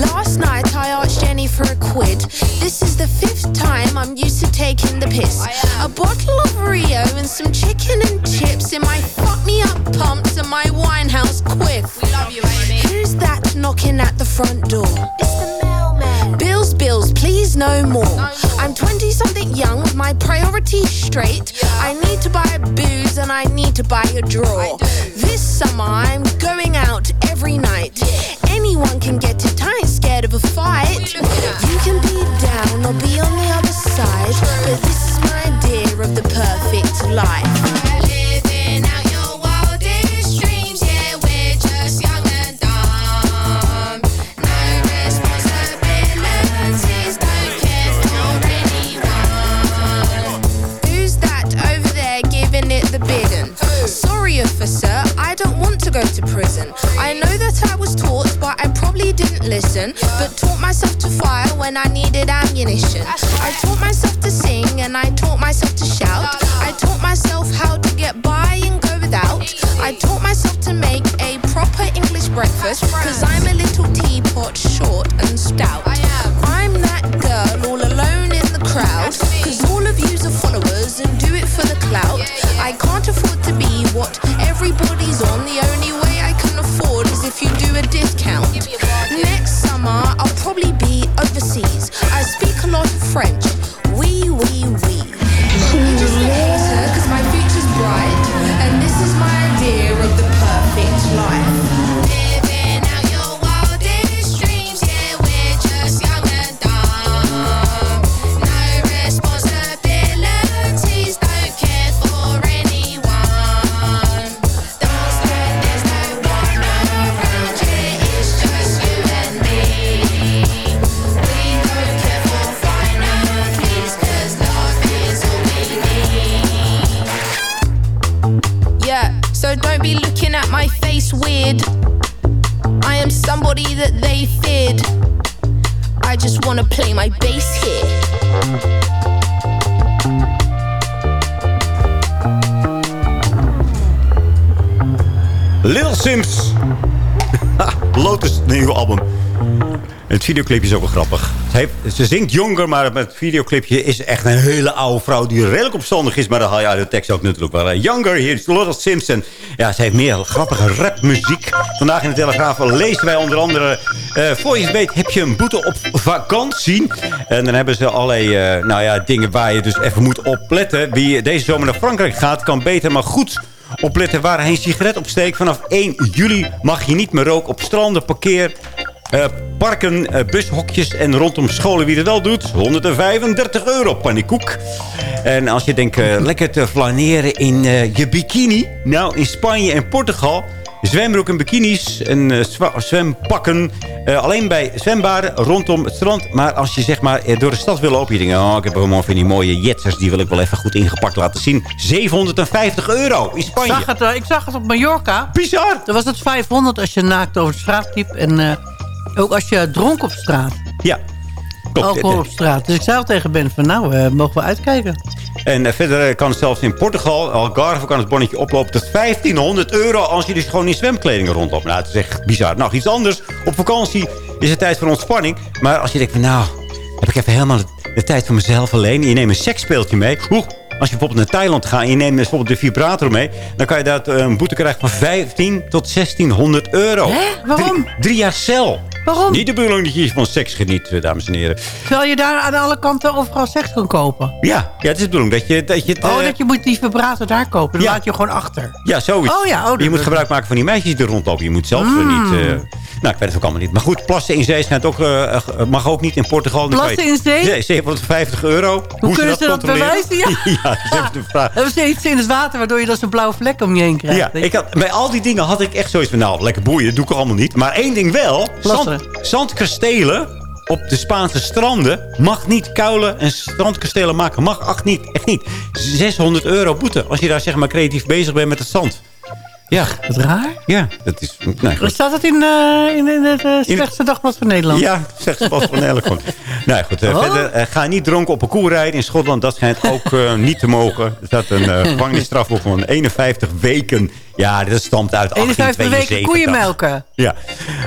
O: Last night I asked Jenny for a quid. This is the fifth time I'm used to taking the piss. A bottle of Rio and some chicken and chips in my fuck me up pumps and my winehouse quiff. We love you, Amy. Who's that knocking at the front door? It's the mailman. Bills, bills, please no more. I'm 20 something young with my priorities straight. I need to buy booze and I need to buy a draw. This summer I'm going out every night. Anyone can get it, I ain't scared of a fight. You can be down or be on the other side, but this is my idea of the perfect life. To prison. I know that I was taught, but I probably didn't listen. But taught myself to fire when I needed ammunition. I taught myself to sing and I taught myself to shout. I taught myself how to get by and go without. I taught myself to make a proper English breakfast, cause I'm a little teapot, short and stout. I'm that girl all alone in the crowd, cause all of yous are followers and do it for the clout.
D: Het videoclipje is ook wel grappig. Ze, heeft- ze zingt jonger, maar het videoclipje is echt een hele oude vrouw... die redelijk opstandig is, maar dan haal je uit de tekst ook natuurlijk wel. Younger, hier is Lotus Simpson. Ja, ze heeft meer grappige rapmuziek. Vandaag in de Telegraaf lezen wij onder andere... eh voor je weet heb je een boete op vakantie. En dan hebben ze allerlei eh, nou ja, dingen waar je dus even moet opletten. Wie deze zomer naar Frankrijk gaat, kan beter maar goed opletten waar hij een sigaret opsteekt. Vanaf 1 juli mag je niet meer roken op stranden, parkeer... eh, parken, eh, bushokjes en rondom scholen. Wie dat wel doet, 135 euro, pannenkoek. En als je denkt eh, lekker te flaneren in je bikini. Nou, in Spanje en Portugal... Zwembroek en bikinis en zwempakken. alleen bij zwembaden rondom het strand. Maar als je zeg maar door de stad wil lopen... je denkt, oh, ik heb helemaal van die mooie jetsers... die wil ik wel even goed ingepakt laten zien. 750 euro in Spanje.
K: Zag het, ik zag het op Mallorca.
D: Bizar.
K: Dan was het 500 als je naakt over de straat liep. En ook als je dronk op straat.
D: Ja. Klopt.
K: alcohol op straat. Dus ik zei al tegen Ben van nou, eh, mogen we uitkijken.
D: En eh, verder eh, kan het zelfs in Portugal, Algarve, kan het bonnetje oplopen tot 1500 euro als je dus gewoon in zwemkleding rondloopt. Nou, het is echt bizar. Nou, iets anders. Op vakantie is het tijd voor ontspanning. Maar als je denkt van nou, heb ik even helemaal de, de tijd voor mezelf alleen. Je neemt een seksspeeltje mee. Oeh, als je bijvoorbeeld naar Thailand gaat en je neemt bijvoorbeeld de vibrator mee... dan kan je daar een boete krijgen van 15 tot 1600 euro.
K: Hè? Waarom?
D: Drie, drie jaar cel.
K: Waarom?
D: Niet de bedoeling dat je van seks geniet, eh, dames en heren.
K: Terwijl je daar aan alle kanten overal seks kan kopen.
D: Ja, ja het is de bedoeling dat je... Dat je het,
K: Oh,
D: eh,
K: dat je moet die vibrator daar kopen. Dan
D: ja.
K: laat je gewoon achter.
D: Ja, zoiets.
K: Oh ja, oh,
D: je moet gebruik maken van die meisjes die er rondlopen. Je moet zelf
K: Mm.
D: niet... eh, nou, ik weet het ook allemaal niet. Maar goed, plassen in zee schijnt ook, eh, eh, mag ook niet in Portugal.
K: Plassen in zee?
D: Ja, 750 euro. Hoe,
K: kunnen ze dat
D: controleren?
K: bewijzen? Ja.
D: ja, dat is even de vraag.
K: Is iets in het water waardoor je dan zo'n blauwe vlek om je heen krijgt.
D: Ja, ik had, bij al die dingen had ik echt zoiets van... Nou, lekker boeien, doe ik allemaal niet. Maar één ding wel. Zand, zandkastelen op de Spaanse stranden... mag niet kuilen en strandkastelen maken. Mag echt niet. Echt niet. 600 euro boete als je daar zeg maar creatief bezig bent met het zand. Ja.
K: Wat raar.
D: Ja, dat is... Nee, goed.
K: Staat dat in, eh, in, in het uh, slechtste dagblad van Nederland?
D: Ja, ze pas van Nederland. gewoon. Nou goed, eh,
K: Oh.
D: verder. eh, ga niet dronken op een koe rijden in Schotland. Dat schijnt ook eh, niet te mogen. Er staat een eh gevangenisstraf van 51 weken. Ja, dat stamt uit
K: 51
D: 1872.
K: weken koeien melken.
D: Ja,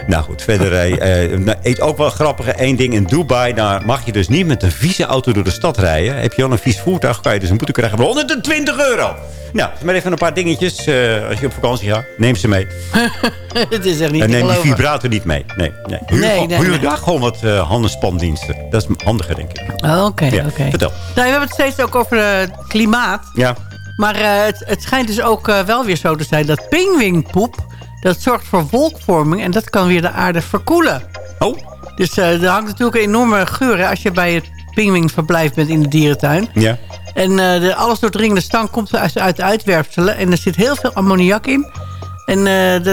D: nou goed, verder nou, eet ook wel grappige één ding. In Dubai daar mag je dus niet met een vieze auto door de stad rijden. Heb je al een vies voertuig, kan je dus een boete krijgen van 120 euro. Nou, maar even een paar dingetjes. eh, als je op vakantie gaat, neem ze mee.
K: Het is echt niet
D: en neem die vibrator niet mee. Nee, nee. Huur,
K: Nee, nee,
D: huur daar gewoon wat uh, handenspandiensten. Dat is handiger, denk ik.
K: Oh, Oké,
D: Ja,
K: oké.
D: vertel.
K: Nou, we hebben het steeds ook over het klimaat.
D: Ja.
K: Maar eh, het, het schijnt dus ook eh, wel weer zo te zijn dat pingwingpoep... dat zorgt voor wolkvorming en dat kan weer de aarde verkoelen.
D: Oh.
K: Dus eh, er hangt natuurlijk een enorme geur hè, als je bij het pingwingverblijf bent in de dierentuin.
D: Ja.
K: En de alles doordringende stank komt uit, uit de uitwerpselen. En er zit heel veel ammoniak in. En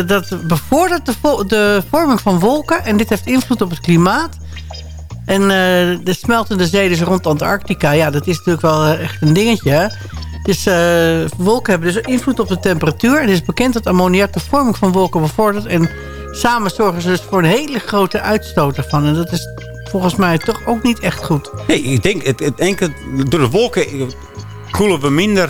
K: dat, bevordert de, vo- de vorming van wolken. En dit heeft invloed op het klimaat. En eh, de smeltende zee dus rond Antarctica. Ja, dat is natuurlijk wel echt een dingetje. Dus wolken hebben dus invloed op de temperatuur. En het is bekend dat ammoniak de vorming van wolken bevordert. En samen zorgen ze dus voor een hele grote uitstoot ervan. En dat is volgens mij toch ook niet echt goed.
D: Nee, ik denk, het, het enkel, door de wolken koelen we minder,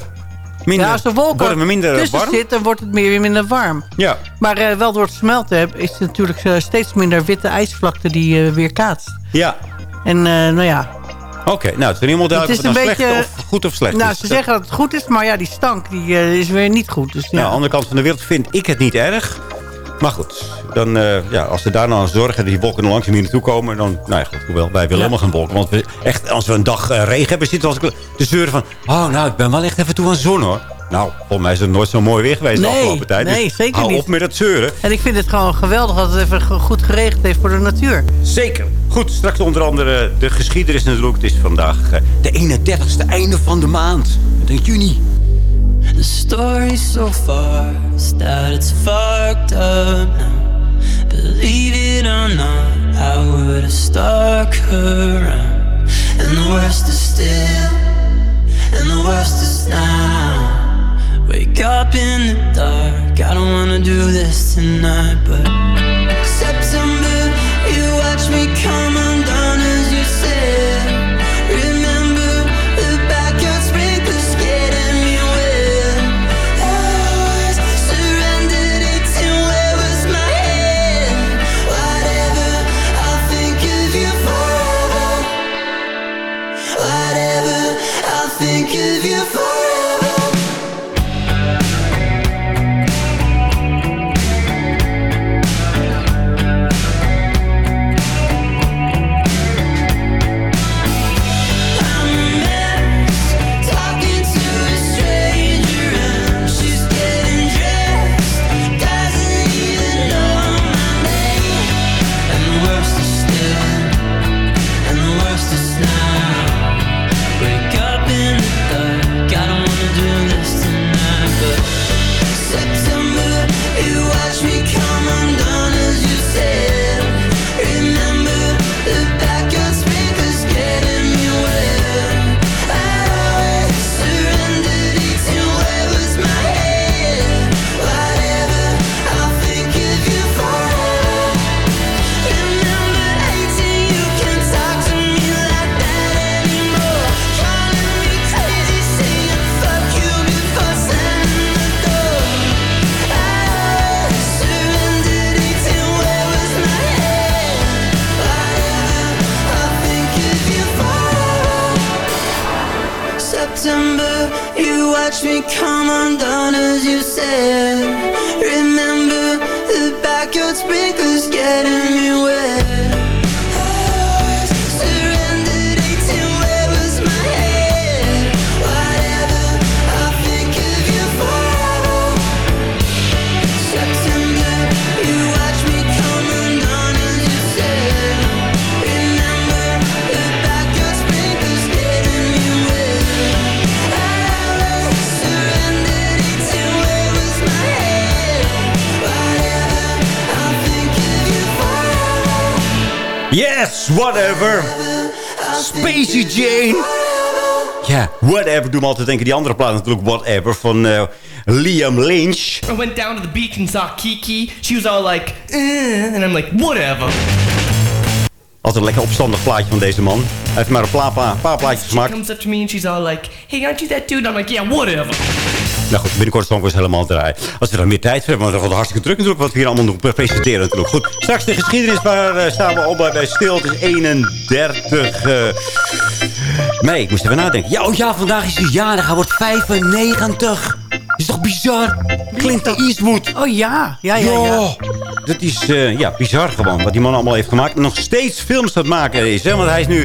D: minder
K: Ja, als er wolken
D: minder
K: tussen
D: warm.
K: zit, dan wordt het meer, weer minder warm.
D: Ja.
K: Maar eh, wel door het smelten is het natuurlijk eh, steeds minder witte ijsvlakte die weer kaatst.
D: Ja.
K: En nou ja,
D: Oké, nou, het is helemaal
K: het
D: duidelijk
K: is
D: of het nou
K: beetje...
D: slecht of goed of slecht
K: nou,
D: is.
K: ze zeggen dat het goed is, maar ja, die stank die, eh, is weer niet goed. Dus, ja.
D: Nou, aan de andere kant van de wereld vind ik het niet erg. Maar goed, dan, eh, ja, als ze daar nou aan zorgen dat die wolken langzaam hier naartoe komen... dan, nou ja, goed, hoewel, wij willen helemaal geen wolken. Want we, echt, als we een dag eh, regen hebben, zitten we als te zeuren van... oh, nou, ik ben wel echt even toe aan zon, hoor. Nou, volgens mij is het nooit zo mooi weer geweest de afgelopen tijd.
K: nee,
D: dus
K: zeker
D: hou
K: niet.
D: op met dat zeuren.
K: En ik vind het gewoon geweldig dat het even goed geregeld heeft voor de natuur.
D: Zeker. Goed, straks onder andere de geschiedenis natuurlijk. Het is vandaag eh, de 31ste einde van de maand. In juni.
L: The story's so fast that it's fucked up now. Believe it or not, I would have stuck around. And the worst is still, and the worst is now. Wake up in the dark, I don't wanna do this tonight, but September, you watch me come undone as you undone as you said.
D: Yes, whatever. Spacey Jane. Ja, whatever. Doe me altijd denken. Die andere plaat natuurlijk Whatever van eh, Liam Lynch.
P: I went down to the beach and saw Kiki. She was all like, eh, and I'm like, whatever.
D: Altijd een lekker opstandig plaatje van deze man. Hij heeft maar een pla- pa- paar plaatjes
P: She
D: gemaakt.
P: comes up to me and she's all like, hey, aren't you that dude? I'm like, yeah, whatever.
D: Nou goed, binnenkort zal ik eens helemaal draaien. Als we dan meer tijd hebben, want we hebben hartstikke druk natuurlijk... wat we hier allemaal nog presenteren natuurlijk. Goed, straks de geschiedenis, waar eh, staan we al bij, stil. Het is 31 eh mei. Ik moest even nadenken. Ja, oh ja, vandaag is hij jarig. Hij wordt 95. Is toch bizar? Clint Eastwood.
K: Oh ja, ja, ja, ja.
D: Dat is eh, ja, bizar gewoon, wat die man allemaal heeft gemaakt. En nog steeds films het maken is. Hè? Want hij is nu...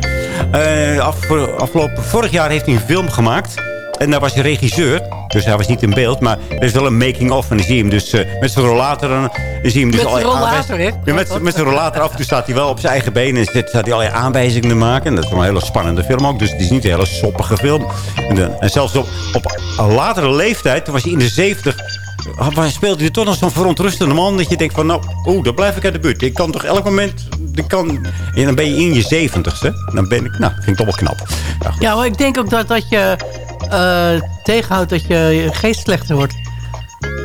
D: af, afgelopen, vorig jaar heeft hij een film gemaakt. En daar was hij regisseur. Dus hij was niet in beeld. Maar er is wel een making-of. En dan zie je hem dus eh, met zijn rollator. En dan zie je hem dus
K: Met zijn rollator, hè?
D: Ja, met, met zijn rollator. Af en toe staat hij wel op zijn eigen benen. En staat hij allerlei aanwijzingen te maken. En dat is wel een hele spannende film ook. Dus het is niet een hele soppige film. En, dan- en zelfs op, op een latere leeftijd, toen was hij in de 70 maar speelde hij toch nog zo'n verontrustende man... dat je denkt van, nou, oeh, daar blijf ik uit de buurt. Ik kan toch elk moment... Ik kan, en dan ben je in je zeventigste. Dan ben ik, nou, vind ik toch wel knap. Ja,
K: maar ik denk ook dat, dat je eh, tegenhoudt dat je geest slechter wordt.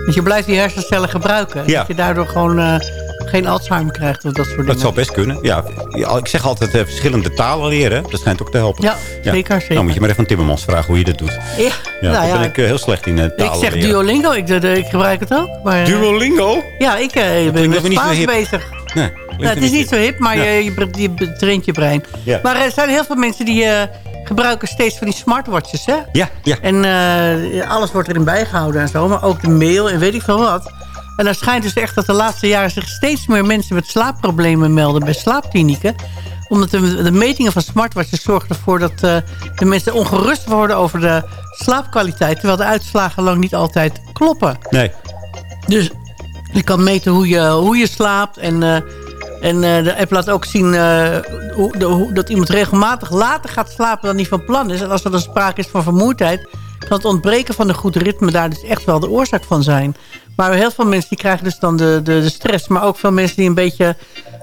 K: Dus je blijft die hersencellen gebruiken.
D: Ja.
K: Dat je daardoor gewoon eh, geen Alzheimer krijgt of dat soort dingen.
D: dat zou best kunnen. Ja, ja, ik zeg altijd eh, verschillende talen leren. Dat schijnt ook te helpen.
K: Ja, zeker, zeker.
D: Nou moet je maar even aan Timmermans vragen hoe je dat doet.
K: Ja,
D: Ja,
K: nou
D: daar
K: ja,
D: ben ik heel slecht in eh,
K: ik
D: talen
K: zeg
D: leren.
K: Duolingo, ik, ik gebruik het ook. Maar,
D: Duolingo?
K: Ja, ik ben met Spaans bezig.
D: Nee,
K: Nou, het is niet zo hip, maar
D: Ja.
K: je, je, je traint je brein.
D: Ja.
K: Maar er zijn heel veel mensen die gebruiken steeds van die smartwatches, hè?
D: Ja, ja.
K: En eh, alles wordt erin bijgehouden en zo. Maar ook de mail en weet ik veel wat. En dan schijnt dus echt dat de laatste jaren zich steeds meer mensen met slaapproblemen melden bij slaapklinieken. Omdat de, de metingen van smartwatches zorgen ervoor dat eh, de mensen ongerust worden over de slaapkwaliteit. Terwijl de uitslagen lang niet altijd kloppen.
D: Nee.
K: Dus je kan meten hoe je, hoe je slaapt. En, eh, en eh, de app laat ook zien eh, hoe, de, dat iemand regelmatig later gaat slapen dan die van plan is. En als er dan sprake is van vermoeidheid... kan het ontbreken van een goed ritme daar dus echt wel de oorzaak van zijn. Maar heel veel mensen die krijgen dus dan de, de, de stress. Maar ook veel mensen die een beetje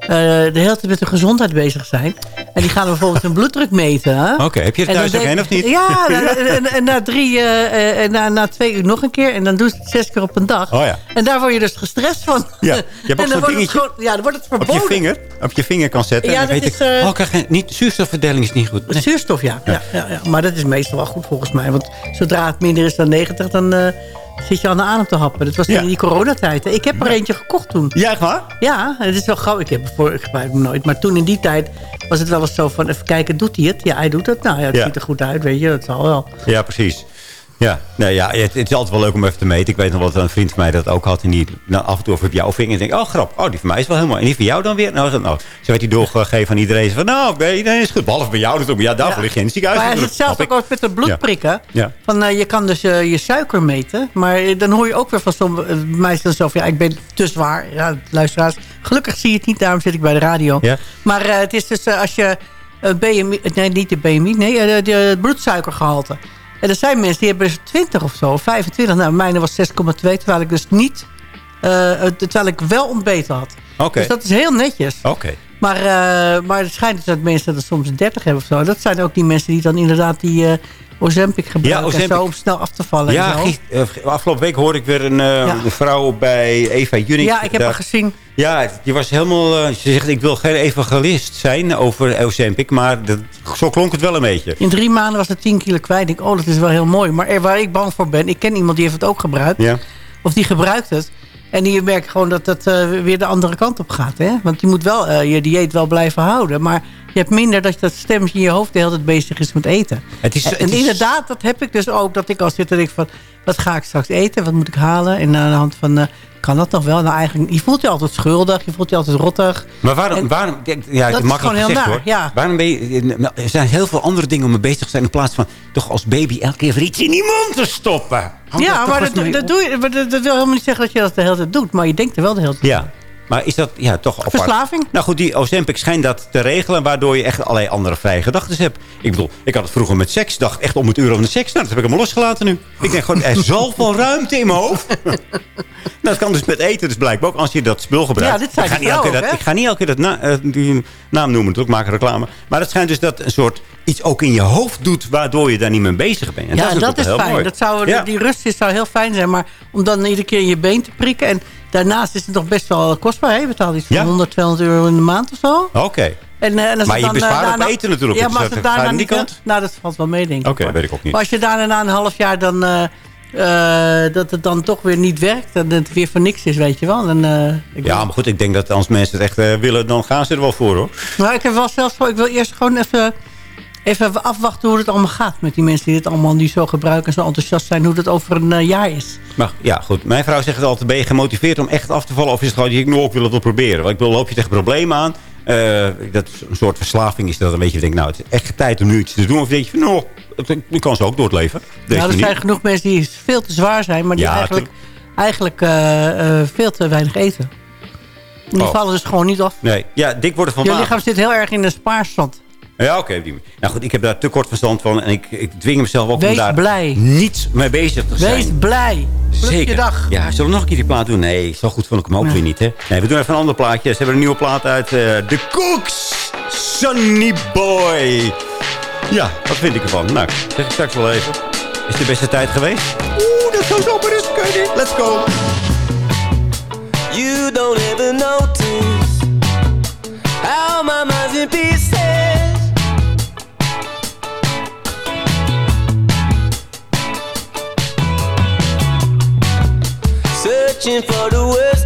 K: de hele tijd met hun gezondheid bezig zijn. En die gaan bijvoorbeeld hun bloeddruk meten.
D: Oké, heb je
K: dan
D: thuis ook of niet?
K: Ja, en, na drie, eh, eh, en na, na twee uur nog een keer. En dan doen ze het zes keer op een dag.
D: Oh ja.
K: En daar word je dus gestrest van.
D: Ja, je hebt ook
K: en dan
D: zo'n
K: wordt het
D: dingetje
K: gewoon, ja, dan wordt het
D: op
K: verboden.
D: je vinger, op je vinger kan zetten.
K: Ja,
D: en dan
K: dat
D: weet
K: is,
D: ik,
K: eh,
D: oh, krijg je niet, zuurstofverdeling is niet goed. Nee.
K: Zuurstof, ja. Ja. Ja, ja. Maar dat is meestal wel goed volgens mij. Want zodra het minder is dan 90, dan eh, zit je aan de adem te happen. Dat was
D: Ja.
K: in die coronatijd. Ik heb er eentje gekocht toen.
D: Ja, echt waar?
K: Ja, het is wel gauw. Ik heb het voor, ik gebruik hem nooit. Maar toen in die tijd was het wel eens zo van... even kijken, doet hij het? Ja, hij doet het. Nou ja, het ziet er goed uit, weet je. Dat zal wel.
D: Ja, precies. Ja, nee, ja het, het is altijd wel leuk om even te meten. Ik weet nog wat een vriend van mij dat ook had. En die nou, af en toe over op jouw vinger. En denk, oh grap, oh, die van mij is wel helemaal. En die van jou dan weer? Nou, nou zo werd hij doorgegeven aan iedereen. Van, nou, nee, iedereen is goed. Behalve bij jou natuurlijk. Maar ja, daarvoor lig je in het ziekenhuis.
K: Maar het is zelfs ook als met de bloedprikken.
D: Ja.
K: Van, eh, je kan dus eh, je suiker meten. Maar eh, dan hoor je ook weer van sommige uh, meisjes van... ja, ik ben te zwaar. Ja, luisteraars. Gelukkig zie je het niet, daarom zit ik bij de radio.
D: Ja.
K: Maar het is dus als je BMI... Nee, niet de BMI. Nee, de, de bloedsuikergehalte. En er zijn mensen die hebben dus 20 of zo. 25. Nou, mijne was 6,2. Terwijl ik dus niet... eh, terwijl ik wel ontbeten had.
D: Oké.
K: Dus dat is heel netjes.
D: Oké.
K: Maar, eh, maar het schijnt dus dat mensen dat soms 30 hebben of zo. Dat zijn ook die mensen die dan inderdaad die eh Ozempic gebruiken.
D: Ozempic.
K: En zo om snel af te vallen.
D: Ja,
K: en zo.
D: giet- afgelopen week hoorde ik weer een,
K: Ja.
D: een vrouw bij Eva Junnik.
K: ja, ik heb haar gezien.
D: Ja, die was helemaal... eh, ze zegt, ik wil geen evangelist zijn over Ozempic. Maar dat, zo klonk het wel een beetje.
K: In drie maanden was het 10 kilo kwijt. Ik denk, oh, dat is wel heel mooi. Maar er, waar ik bang voor ben, ik ken iemand die heeft het ook gebruikt.
D: Ja.
K: Of die gebruikt het. En die merkt gewoon dat dat eh, weer de andere kant op gaat. Hè? Want je moet wel eh, je dieet wel blijven houden. Maar Je hebt minder dat dat stemmetje in je hoofd de hele tijd bezig is met eten.
D: Het is,
K: en
D: het is-
K: inderdaad, dat heb ik dus ook. Dat ik al zit en denk van, wat ga ik straks eten? Wat moet ik halen? En aan de hand van, eh, kan dat nog wel? Nou eigenlijk, je voelt je altijd schuldig. Je voelt je altijd rottig.
D: Maar waarom...
K: En
D: waarom ja, het
K: dat
D: is
K: gewoon heel
D: gezegd,
K: naar,
D: hoor.
K: ja.
D: Waarom ben je, nou, er zijn heel veel andere dingen om mee bezig te zijn... in plaats van toch als baby elke keer weer iets in die mond te stoppen.
K: Ja,
D: toch
K: maar dat, doe je, maar dat, dat wil helemaal niet zeggen dat je dat de hele tijd doet. Maar je denkt er wel de hele tijd
D: Ja, maar is dat ja, toch apart?
K: Verslaving?
D: Nou goed, die Ozempic schijnt dat te regelen... waardoor je echt allerlei andere vrije gedachten hebt. Ik bedoel, ik had het vroeger met seks. dacht echt om het uur over de seks. Nou, dat heb ik helemaal losgelaten nu. Ik denk gewoon, er is zoveel ruimte in mijn hoofd. nou, dat kan dus met eten dus blijkbaar ook. Als je dat spul gebruikt.
K: Ja, dit zei
D: ik, ga niet elke keer dat, ik ga niet elke keer dat na- eh, die naam noemen. natuurlijk, Ik maak reclame. Maar het schijnt dus dat een soort iets ook in je hoofd doet... waardoor je daar niet mee bezig bent. En
K: ja,
D: dat is,
K: dat
D: natuurlijk
K: is
D: wel heel
K: fijn.
D: mooi.
K: Dat zou,
D: Ja.
K: Die rust is, zou heel fijn zijn. Maar om dan iedere keer in je been te prikken. En daarnaast is het nog best wel kostbaar. Hè? Je betaalt iets van
D: Ja.
K: 100, 200 euro in de maand of zo.
D: Oké.
K: En, eh, en als
D: Maar je
K: dan, eh,
D: bespaart
K: daarna-
D: eten natuurlijk.
K: Ja,
D: Dus
K: maar als het daarna niet...
D: kant?
K: Nou, dat valt wel mee, denk ik.
D: Oké, weet ik ook niet.
K: Maar als je daarna na een half jaar dan... eh, dat het dan toch weer niet werkt. En dat het weer voor niks is, weet je wel. En, ik
D: Ja, maar goed, ik denk dat als mensen het echt willen... dan gaan ze er wel voor, hoor.
K: Maar ik heb wel zelfs voor, ik wil eerst gewoon even, even afwachten hoe het allemaal gaat met die mensen die het allemaal die zo gebruiken en zo enthousiast zijn, hoe het over een eh, jaar is.
D: Maar ja, goed. Mijn vrouw zegt altijd, ben je gemotiveerd om echt af te vallen? Of is het gewoon, ik, nou, ik wil het wel proberen. Want ik wil, loop je tegen problemen aan. Eh, dat is een soort verslaving is dat. Dan weet je, denk, nou, het is echt tijd om nu iets te doen. Of denk je van, nou, ik kan ze ook doorleven.
K: Nou, er
D: manier.
K: zijn genoeg mensen die veel te zwaar zijn, maar die
D: Ja,
K: eigenlijk, eigenlijk eh, veel te weinig eten. En die
D: Oh.
K: vallen dus gewoon niet af.
D: Nee, ja, dik worden van
K: Je lichaam zit heel erg in de spaarstand.
D: Ja, oké. nou goed, ik heb daar te kort verstand van. En ik, ik dwing mezelf ook om daar
K: blij.
D: niet mee bezig te zijn.
K: Wees blij.
D: Zeker.
K: je dag.
D: Ja, zullen we nog een keer die plaat doen? Nee, zo goed vond ik hem ook weer niet, hè? Nee, we doen even een ander plaatje. Ze hebben een nieuwe plaat uit eh The Cooks. Sunny Boy. Ja, wat vind ik ervan? Nou, zeg ik straks wel even. Is de beste tijd geweest? Oeh, dat zou zomaar eens kunnen. Let's go.
M: You don't ever notice Searching for the words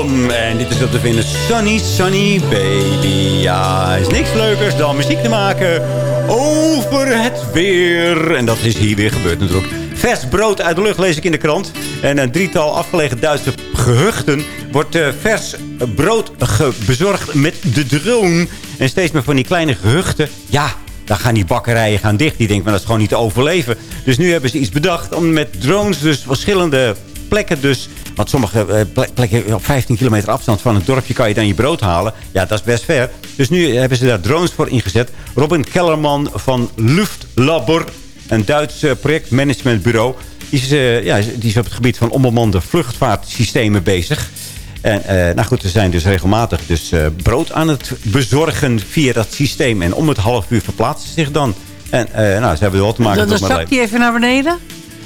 D: En dit is op te vinden. Sunny, Sunny Baby. Ja, is niks leukers dan muziek te maken over het weer. En dat is hier weer gebeurd natuurlijk. Vers brood uit de lucht lees ik in de krant. En een drietal afgelegen Duitse gehuchten wordt uh, vers brood bezorgd met de drone. En steeds meer van die kleine gehuchten. Ja, dan gaan die bakkerijen gaan dicht. Die denken, maar dat is gewoon niet te overleven. Dus nu hebben ze iets bedacht om met drones dus verschillende plekken dus... Want sommige eh, plekken op 15 kilometer afstand van het dorpje kan je dan je brood halen. Ja, dat is best ver. Dus nu hebben ze daar drones voor ingezet. Robin Kellerman van Luftlabor, een Duits projectmanagementbureau... Is, uh, ja, die is op het gebied van onbemande vluchtvaartsystemen bezig. En uh, nou goed, ze zijn dus regelmatig dus, uh, brood aan het bezorgen via dat systeem. En om het half uur verplaatsen ze zich dan. En nou, ze hebben wel te maken...
K: Dan, dan zakt hij even naar beneden?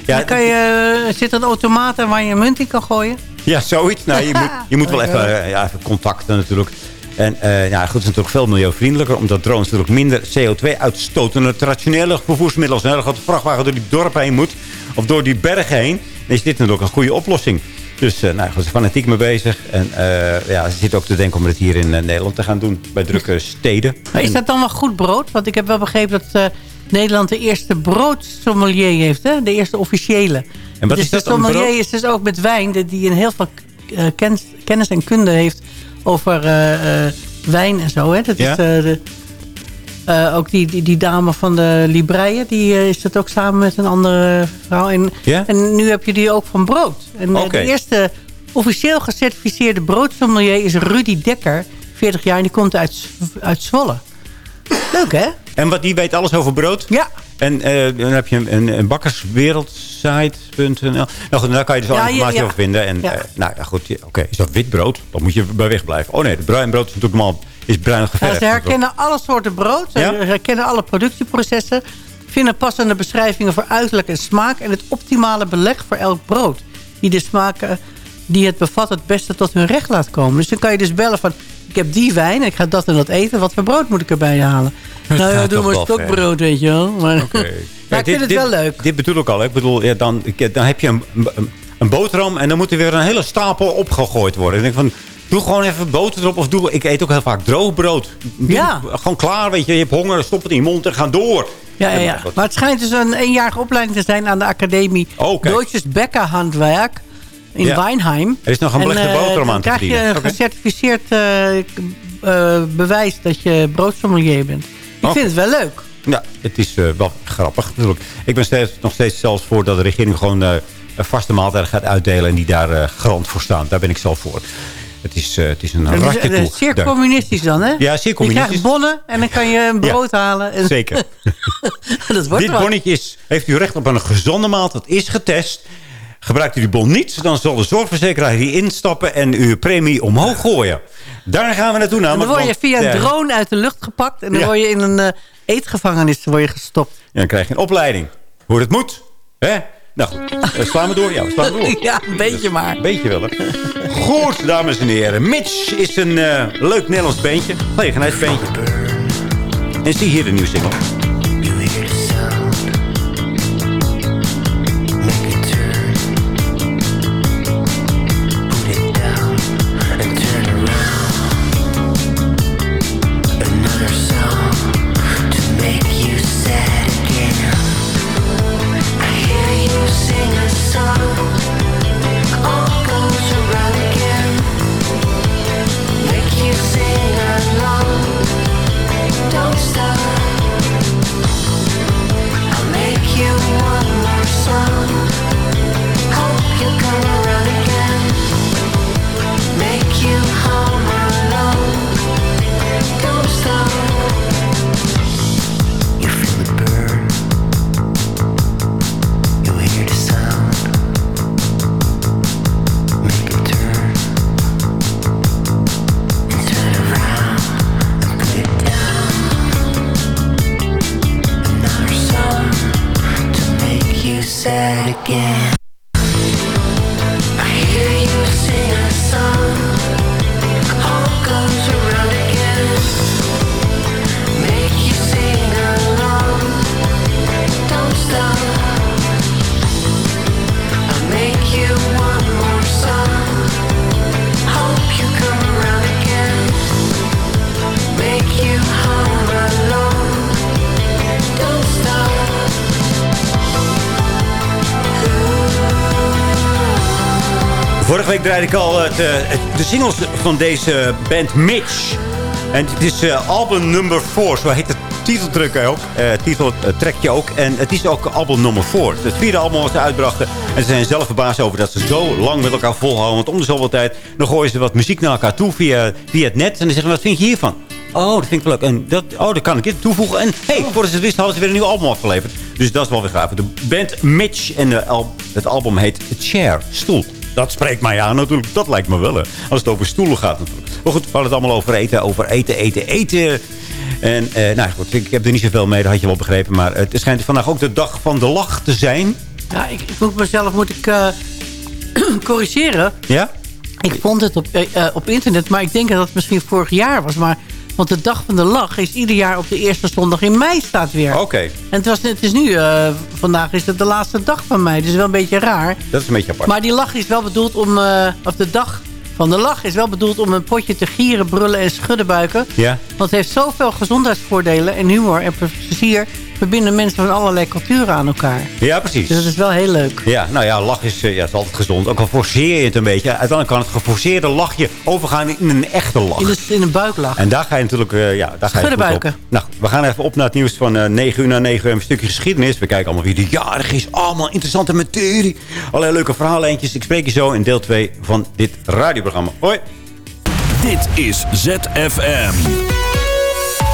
K: Ja, dan kan je, zit een automaat waar je een munt in kan gooien?
D: Ja, zoiets. Nou, je moet, je moet wel even, ja, even contacten natuurlijk. En ja, goed, het is natuurlijk veel milieuvriendelijker... omdat drones natuurlijk minder CO2 uitstoten... dan traditionele vervoersmiddelen. Als een hele grote vrachtwagen door die dorp heen moet... of door die bergen heen... dan is dit natuurlijk een goede oplossing. Dus uh, nou, ze zijn fanatiek mee bezig. En uh, ja, ze zitten ook te denken om het hier in Nederland te gaan doen. Bij drukke steden.
K: Maar is dat dan wel goed brood? Want ik heb wel begrepen dat Nederland de eerste broodsommelier heeft. Hè? De eerste officiële.
D: En wat
K: dus
D: is dat
K: de sommelier is dus ook met wijn. Die een heel veel kennis, kennis en kunde heeft over wijn en zo. Hè? Dat
D: ja?
K: is de, uh, ook die, die, die, dame van de Libreien, die uh, is dat ook samen met een andere vrouw. En,
D: yeah?
K: en nu heb je die ook van brood. En
D: okay.
K: de eerste officieel gecertificeerde broodsommelier is Rudy Dekker, 40 jaar, en die komt uit, uit Zwolle. Leuk, hè?
D: En wat, die weet alles over brood?
K: Ja.
D: En dan heb je een, een bakkerswereldsite.nl. Nou goed, daar kan je dus al ja, informatie
K: ja, ja.
D: over vinden. En nou ja, goed, oké. Okay. Is dat wit brood? Dan moet je bij weg blijven. Oh nee, de bruin brood is natuurlijk normaal is bruin geverfd.
K: Ja, ze herkennen alle soorten brood. Ze herkennen alle productieprocessen. Vinden passende beschrijvingen voor uiterlijk en smaak. En het optimale beleg voor elk brood. Die de smaken die het bevat het beste tot hun recht laat komen. Dus dan kan je dus bellen van... Ik heb die wijn, ik ga dat en dat eten. Wat voor brood moet ik erbij halen?
D: Het
K: nou ja, doe maar stokbrood, weet je wel. Maar,
D: Oké.
K: maar
D: Ja,
K: ik
D: dit-
K: vind het
D: dit-
K: wel leuk.
D: Dit bedoel ik al. Ik bedoel, ja, dan, dan heb je een, een, boterham en dan moet er weer een hele stapel opgegooid worden. En ik denk van, doe gewoon even boter erop. Of doe, ik eet ook heel vaak droog brood. Doe
K: Ja.
D: Gewoon klaar, weet je. Je hebt honger, stop het in je mond en ga door.
K: Ja, ja, ja. Maar het schijnt dus een eenjarige opleiding te zijn aan de academie
D: Oh.
K: Deutsches Bäckerhandwerk in
D: Ja.
K: Weinheim.
D: Er is nog een
K: En,
D: belegde
K: eh,
D: boterham aan te
K: krijg je een gecertificeerd eh, eh, bewijs dat je broodsommelier bent. Ik
D: Oh.
K: vind het wel leuk.
D: Ja, het is wel grappig natuurlijk. Ik ben steeds, nog steeds zelfs voor dat de regering gewoon een vaste maaltijd gaat uitdelen... en die daar eh, garant voor staan. Daar ben ik zelf voor. Het is, het is een
K: is,
D: ratje toe.
K: zeer communistisch dan, hè?
D: Ja, zeer
K: Je
D: communistisch.
K: krijgt bonnen en dan kan je een brood halen. En...
D: Zeker.
K: dat wordt
D: Dit bonnetje is, heeft u recht op een gezonde maaltijd. is getest. Gebruikt u die bon niet, dan zal de zorgverzekeraar hier instappen... en uw premie omhoog gooien. Daar gaan we naartoe namelijk.
K: dan word je via een drone uit de lucht gepakt. En dan
D: Ja.
K: word je in een eh, eetgevangenis word je gestopt.
D: En dan krijg je een opleiding. Hoe het moet. Hè? Nou goed, eh, slaan we door? Ja, we slaan door.
K: Ja, een beetje maar.
D: Beetje wel, hè? Goed, dames en heren. Mitch is een eh, leuk Nederlands beentje. Gelegenheidsbeentje. En zie hier de nieuwe single. Vorige week draaide ik al het, eh, de singles van deze band Mitch. En het is eh, album nummer 4, zo heet het titeltrack ook. eh titeltrekje ook. En het is ook album nummer 4. Het vierde album wat ze uitbrachten. En ze zijn zelf verbaasd over dat ze zo lang met elkaar volhouden. Want om de zoveel tijd dan gooien ze wat muziek naar elkaar toe via, via het net. En dan zeggen ze, wat vind je hiervan? Oh, dat vind ik leuk. En dat, oh, dat kan ik dit toevoegen. En hey, voordat ze het wisten hadden ze weer een nieuw album afgeleverd. Dus dat is wel weer gaaf. De band Mitch en de het album heet Chair, Stoel. Dat spreekt mij aan natuurlijk. Dat lijkt me wel, hè. Als het over stoelen gaat natuurlijk. Maar goed, we hadden het allemaal over eten, over eten, eten, eten. En eh, nou goed, ik heb er niet zoveel mee, dat had je wel begrepen. Maar het schijnt vandaag ook de dag van de lach te zijn.
K: Ja, ik, ik moet mezelf moet ik, eh, corrigeren.
D: Ja?
K: Ik vond het op, eh, eh, op internet, maar ik denk dat het misschien vorig jaar was. Maar, want de Dag van de Lach is ieder jaar op de eerste zondag in mei staat weer.
D: Oké,
K: En het, was, het is nu, eh, vandaag is het de laatste dag van mei. Dus wel een beetje raar.
D: dat is een beetje apart.
K: Maar die lach is wel bedoeld om, eh, of de dag van de lach is wel bedoeld om een potje te gieren, brullen en schudden buiken.
D: Ja?
K: Want het heeft zoveel gezondheidsvoordelen en humor en plezier verbinden mensen van allerlei culturen aan elkaar.
D: Ja, precies.
K: Dus dat is wel heel leuk.
D: Ja, nou ja, lach is, eh, ja, is altijd gezond. Ook al forceer je het een beetje. Uiteindelijk kan het geforceerde lachje overgaan in een echte lach.
K: In, de, in een buiklach.
D: En daar ga je natuurlijk uh, ja, daar ga je op.
K: Schuddenbuiken.
D: Nou, we gaan even op naar het nieuws van uh, 9 uur naar 9 uur. Een stukje geschiedenis. We kijken allemaal wie de jarig is. Allemaal interessante materie. Allerlei leuke verhaallijntjes. Ik spreek je zo in deel 2 van dit radioprogramma. Hoi.
B: Dit is ZFM.